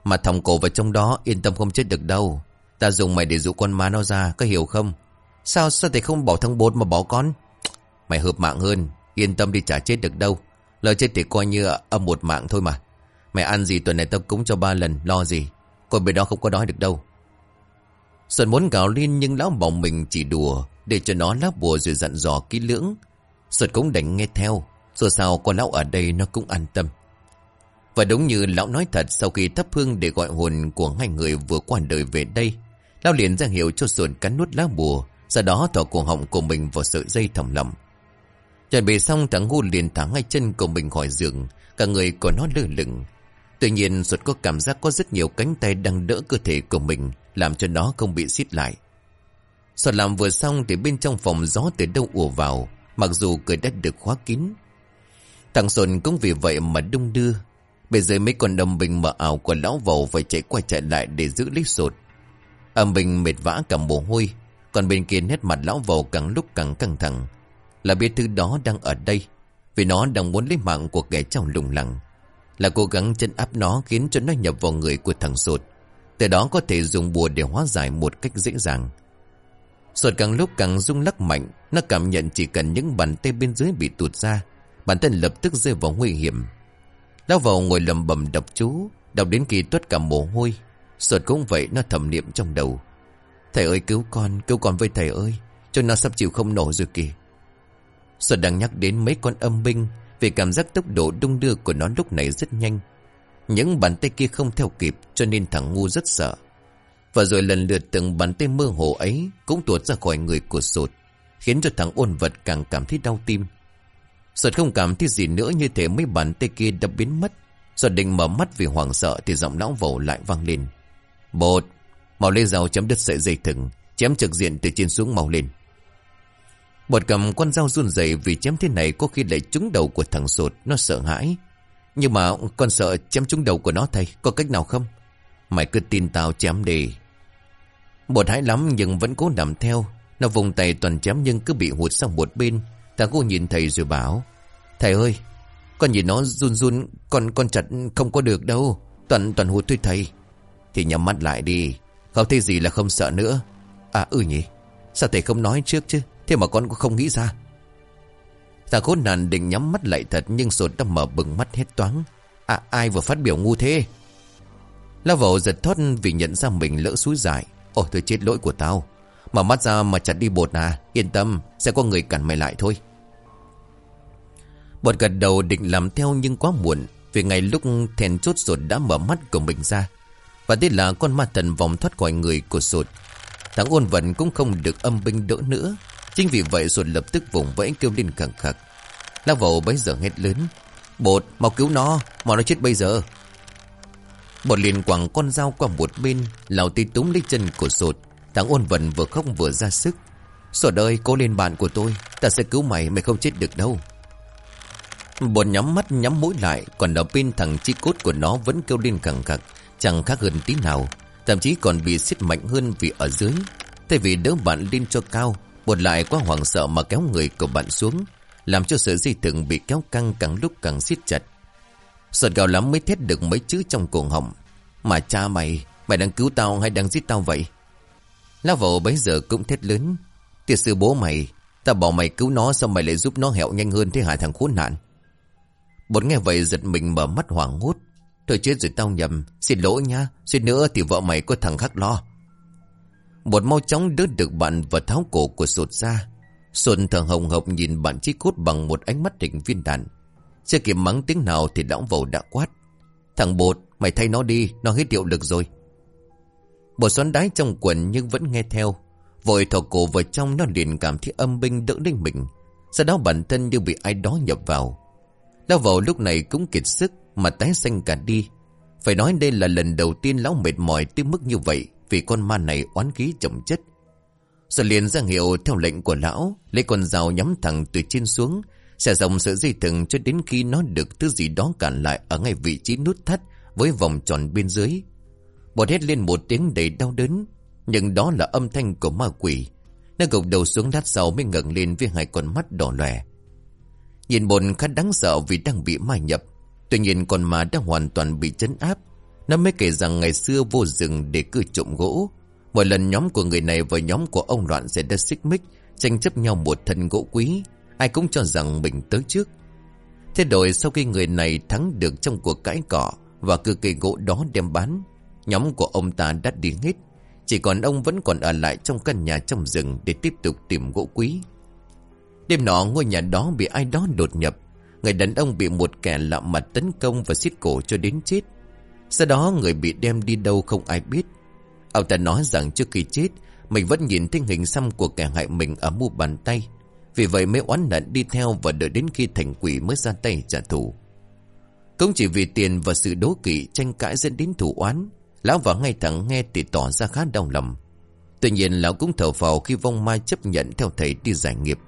Mà thòng cổ vào trong đó yên tâm không chết được đâu. Ta dùng mày để dụ con má nó ra Có hiểu không? Sao sao thầy không bỏ thằng bột mà bỏ con? Mày hợp mạng hơn Yên tâm đi chả chết được đâu. Lời chết thì coi như âm một mạng thôi mà mẹ ăn gì tuần này tao cúng cho ba lần, Lo gì? Con bên đó không có đói được đâu. Xuân muốn gào lên nhưng lão bỏng mình chỉ đùa, Để cho nó lá bùa rồi dặn dò kỹ lưỡng. Xuân cũng đành nghe theo, Dù sao con lão ở đây nó cũng an tâm. Và đúng như lão nói thật, Sau khi thắp hương để gọi hồn của hai người vừa qua đời về đây, Lão liền ra hiệu cho Xuân cắn nuốt lá bùa, Sau đó thỏ cuồng họng của mình vào sợi dây thòng lầm Chuẩn bị xong thằng ngu liền thả ngay chân của mình khỏi giường, Cả người của nó lơ lửng Tuy nhiên, ruột có cảm giác có rất nhiều cánh tay đang đỡ cơ thể của mình, Làm cho nó không bị xít lại. Xuân làm vừa xong thì bên trong phòng gió từ đâu ùa vào, Mặc dù cửa đất được khóa kín. Thằng sồn cũng vì vậy mà đung đưa. Bây giờ mấy con đồng bình mở ảo của lão vầu phải chạy quay chạy lại để giữ lấy sột Âm bình mệt vã cả mồ hôi, Còn bên kia nét mặt lão vầu càng lúc càng căng thẳng. Là biết thứ đó đang ở đây, Vì nó đang muốn lấy mạng của kẻ trong lùng lặng là cố gắng chân áp nó khiến cho nó nhập vào người của thằng sột. Từ đó có thể dùng bùa để hóa giải một cách dễ dàng. Sột càng lúc càng rung lắc mạnh, Nó cảm nhận chỉ cần những bàn tay bên dưới bị tụt ra, Bản thân lập tức rơi vào nguy hiểm. Lao vào ngồi lầm bầm đọc chú, Đọc đến khi tuất cả mồ hôi, Sột cũng vậy nó thầm niệm trong đầu. Thầy ơi, cứu con Cứu con với thầy ơi, Cho nó sắp chịu không nổi rồi kìa. Sột đang nhắc đến mấy con âm binh vì cảm giác tốc độ đung đưa của nó lúc này rất nhanh. Những bàn tay kia không theo kịp, Cho nên thằng ngu rất sợ. Và rồi lần lượt từng bàn tay mơ hồ ấy Cũng tuột ra khỏi người của sột, Khiến cho thằng ôn vật càng cảm thấy đau tim. Sột không cảm thấy gì nữa Như thế mấy bàn tay kia đã biến mất. Sột định mở mắt vì hoảng sợ Thì giọng lão vầu lại vang lên. Bột Màu lấy dao chấm đứt sợi dây thừng, Chém trực diện từ trên xuống màu lên. Bột cầm con dao run rẩy Vì chém thế này có khi lại trúng đầu của thằng sột, Nó sợ hãi. Nhưng mà con sợ chém trúng đầu của nó thầy Có cách nào không? Mày cứ tin tao chém đi. Bột hãi lắm nhưng vẫn cố nằm theo. Nó vùng tay toàn chém nhưng cứ bị hụt sang một bên. Thằng cô nhìn thầy rồi bảo, Thầy ơi, Con nhìn nó run run, Con con chặt không có được đâu. Toàn toàn hụt thôi thầy. Thì nhắm mắt lại đi. Không thấy gì là không sợ nữa. À ừ nhỉ. Sao thầy không nói trước chứ? Thế mà con cũng không nghĩ ra. Thằng khốn nạn định nhắm mắt lại thật Nhưng sột đã mở bừng mắt hết toáng. À ai vừa phát biểu ngu thế? Lao vào giật thoát vì nhận ra mình lỡ suối dài Ôi tôi chết lỗi của tao. Mở mắt ra mà chặt đi bột à. Yên tâm, sẽ có người cản mày lại thôi. Bột gật đầu định làm theo nhưng quá muộn, Vì ngày lúc thèn chốt sột đã mở mắt của mình ra. Và đây là con ma thần vòng thoát khỏi người của sột Thằng ôn vận cũng không được âm binh đỡ nữa. Chính vì vậy ruột lập tức vùng vẫy kêu lên khẳng khắc Lao vào bấy giờ hét lớn, Bột, mau cứu nó, Mau nó chết bây giờ. Bột liền quẳng con dao qua một bên, Lào tí túm lấy chân của sột Thằng ôn vận vừa khóc vừa ra sức Sột ơi, cố lên bạn của tôi, Ta sẽ cứu mày mày không chết được đâu. Bột nhắm mắt nhắm mũi lại, Còn ở bên thằng chi cốt của nó vẫn kêu lên khẳng cặc Chẳng khác hơn tí nào, Thậm chí còn bị xiết mạnh hơn vì ở dưới. Thay vì đỡ bạn lên cho cao Bột lại quá hoảng sợ mà kéo người của bạn xuống, Làm cho sợi dây thừng bị kéo căng càng lúc càng siết chặt. Sọt gào lắm mới thét được mấy chữ trong cổ họng. Mà cha mày Mày đang cứu tao hay đang giết tao vậy? Lão vẩu bấy giờ cũng thét lớn. Tiệt sư bố mày, Tao bảo mày cứu nó Sao mày lại giúp nó hẹo nhanh hơn thế hại thằng khốn nạn? Bột nghe vậy giật mình mở mắt hoảng hốt. Thôi chết rồi tao nhầm, Xin lỗi nha Xin nữa thì vợ mày có thằng khác lo. Bột mau chóng đỡ được bạn và tháo cổ của sột ra. Xuân thở hồng hộc nhìn bạn chi cốt bằng một ánh mắt hình viên đạn. Chưa kịp mắng tiếng nào thì lão vầu đã quát. Thằng bột, mày thay nó đi, Nó hết hiệu lực rồi. Bột xoắn đáy trong quần nhưng vẫn nghe theo. Vội thò cổ vào trong nó liền cảm thấy âm binh đỡ lên mình. Sau đó bản thân như bị ai đó nhập vào. Lão vầu lúc này cũng kiệt sức Mà tái xanh cả đi. Phải nói đây là lần đầu tiên lão mệt mỏi tới mức như vậy. Vì con ma này oán khí chồng chất. Rồi liền ra hiệu theo lệnh của lão, Lấy con dao nhắm thẳng từ trên xuống, Xẻ dòng sợi dây thừng cho đến khi nó được thứ gì đó cản lại Ở ngay vị trí nút thắt Với vòng tròn bên dưới. Bọt hét lên một tiếng đầy đau đớn, Nhưng đó là âm thanh của ma quỷ. Nó gục đầu xuống đát sau mới ngẩng lên với hai con mắt đỏ lòe. Nhìn bồn khá đáng sợ vì đang bị ma nhập, Tuy nhiên con ma đã hoàn toàn bị chấn áp. Nó mới kể rằng ngày xưa vô rừng để cưa trộm gỗ. Mỗi lần nhóm của người này và nhóm của ông loạn sẽ đất xích mích, Tranh chấp nhau một thân gỗ quý. Ai cũng cho rằng mình tới trước. Thế đổi sau khi người này thắng được trong cuộc cãi cọ Và cưa cây gỗ đó đem bán, Nhóm của ông ta đã đi hết. Chỉ còn ông vẫn còn ở lại trong căn nhà trong rừng Để tiếp tục tìm gỗ quý. Đêm nọ, ngôi nhà đó bị ai đó đột nhập. Người đàn ông bị một kẻ lạ mặt tấn công và xiết cổ cho đến chết. Sau đó người bị đem đi đâu không ai biết. Ông ta nói rằng trước khi chết, Mình vẫn nhìn thấy hình xăm của kẻ hại mình ở mu bàn tay. Vì vậy mới oán nận đi theo và đợi đến khi thành quỷ mới ra tay trả thù. Cũng chỉ vì tiền và sự đố kỵ tranh cãi dẫn đến thủ oán, Lão và ngay thẳng nghe thì tỏ ra khá đau lòng. Tuy nhiên lão cũng thở phào khi vong mai chấp nhận theo thầy đi giải nghiệp.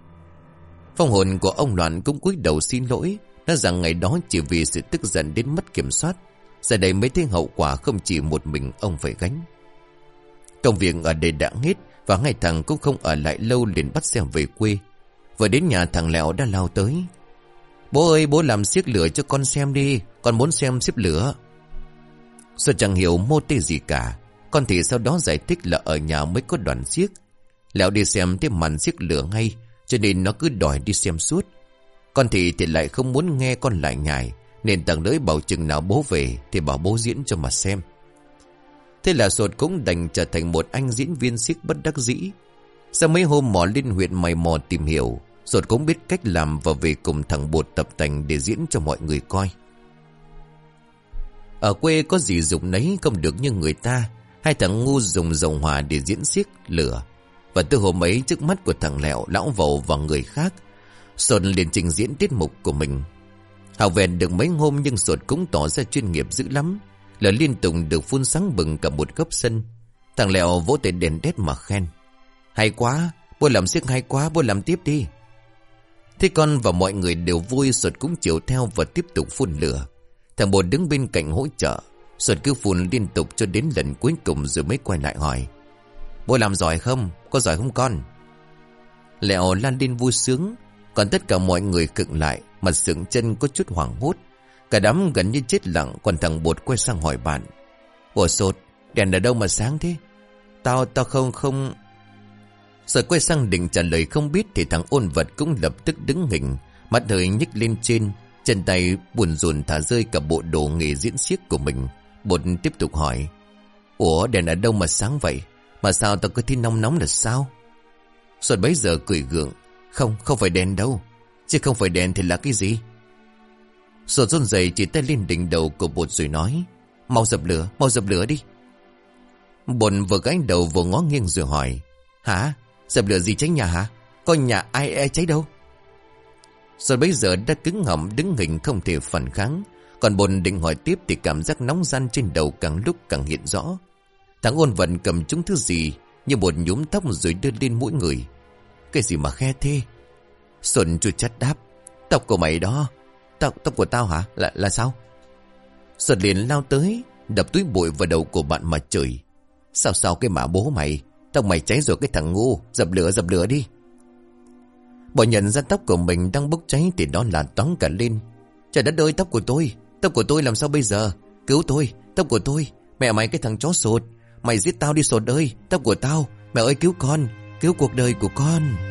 Phong hồn của ông Loạn cũng cúi đầu xin lỗi, Nói rằng ngày đó chỉ vì sự tức giận đến mất kiểm soát. Giờ đây mới thấy hậu quả không chỉ một mình ông phải gánh. Công việc ở đây đã hết Và ngay thằng cũng không ở lại lâu liền bắt xe về quê. Vừa đến nhà thằng Lẹo đã lao tới. Bố ơi, bố làm xiếc lửa cho con xem đi, Con muốn xem xếp lửa. Rồi chẳng hiểu mô tê gì cả, Con thì sau đó giải thích là ở nhà mới có đoàn xiếc. Lẹo đi xem thấy màn xiếc lửa ngay, Cho nên nó cứ đòi đi xem suốt. Con thì thì lại không muốn nghe con lại nhài. Nên tầng lưỡi bảo chừng nào bố về Thì bảo bố diễn cho mà xem. Thế là sột cũng đành trở thành một anh diễn viên xiếc bất đắc dĩ. Sau mấy hôm mò lên huyện mày mò tìm hiểu Sột cũng biết cách làm và về cùng thằng bột tập tành để diễn cho mọi người coi. Ở quê có gì dùng nấy không được như người ta, Hai thằng ngu dùng dầu hỏa để diễn xiếc lửa. Và từ hôm ấy, trước mắt của thằng Lẹo, Lão vầu và người khác Sột liền trình diễn tiết mục của mình. Hào vẹn được mấy hôm nhưng Sột cũng tỏ ra chuyên nghiệp dữ lắm. Là liên tục được phun sáng bừng cả một góc sân. Thằng Lẹo vỗ tay đèn đét mà khen. Hay quá, Bố làm siếc hay quá, Bố làm tiếp đi. Thế con và mọi người đều vui Sột cũng chiều theo và tiếp tục phun lửa. Thằng bột đứng bên cạnh hỗ trợ. Xuân cứ phun liên tục cho đến lần cuối cùng rồi mới quay lại hỏi. Bố làm giỏi không? Có giỏi không con? Lẹo lan lên vui sướng. Còn tất cả mọi người cựng lại. Mặt sững chân có chút hoảng hốt. Cả đám gần như chết lặng, Còn thằng bột quay sang hỏi bạn. Ủa sột, Đèn ở đâu mà sáng thế? Tao tao không không. Rồi quay sang định trả lời không biết Thì thằng ôn vật cũng lập tức đứng hình Mắt hơi nhích lên trên, Chân tay buồn rùn thả rơi cả bộ đồ nghề diễn xiếc của mình. Bột tiếp tục hỏi, Ủa, đèn ở đâu mà sáng vậy? Mà sao tao cứ thấy nóng nóng là sao? Rồi bấy giờ cười gượng, Không không phải đèn đâu. Chứ không phải đèn thì là cái gì? Sột run rẩy chỉ tay lên đỉnh đầu của bột rồi nói, Mau dập lửa, mau dập lửa đi. Bột vừa gánh đầu vừa ngó nghiêng rồi hỏi, Hả? Dập lửa gì cháy nhà hả? Có nhà ai e cháy đâu? Rồi bây giờ đã cứng họng đứng hình không thể phản kháng. Còn bột định hỏi tiếp thì cảm giác nóng gian trên đầu càng lúc càng hiện rõ. Thằng ôn vận cầm chúng thứ gì, Như bột nhúm tóc rồi đưa lên mũi người. Cái gì mà khe thế? Xuân chua chát đáp Tóc của mày đó Tóc, tóc của tao hả? Là, là sao? Xuân liền lao tới Đập túi bụi vào đầu của bạn mà chửi Sao sao cái mả bố mày tóc mày cháy rồi cái thằng ngu Dập lửa dập lửa đi. Bỏ nhận ra tóc của mình đang bốc cháy Thì đó là toán cả lên Trời đất ơi tóc của tôi Tóc của tôi làm sao bây giờ? Cứu tôi Tóc của tôi Mẹ mày cái thằng chó sột Mày giết tao đi sột ơi Tóc của tao Mẹ ơi cứu con Cứu cuộc đời của con.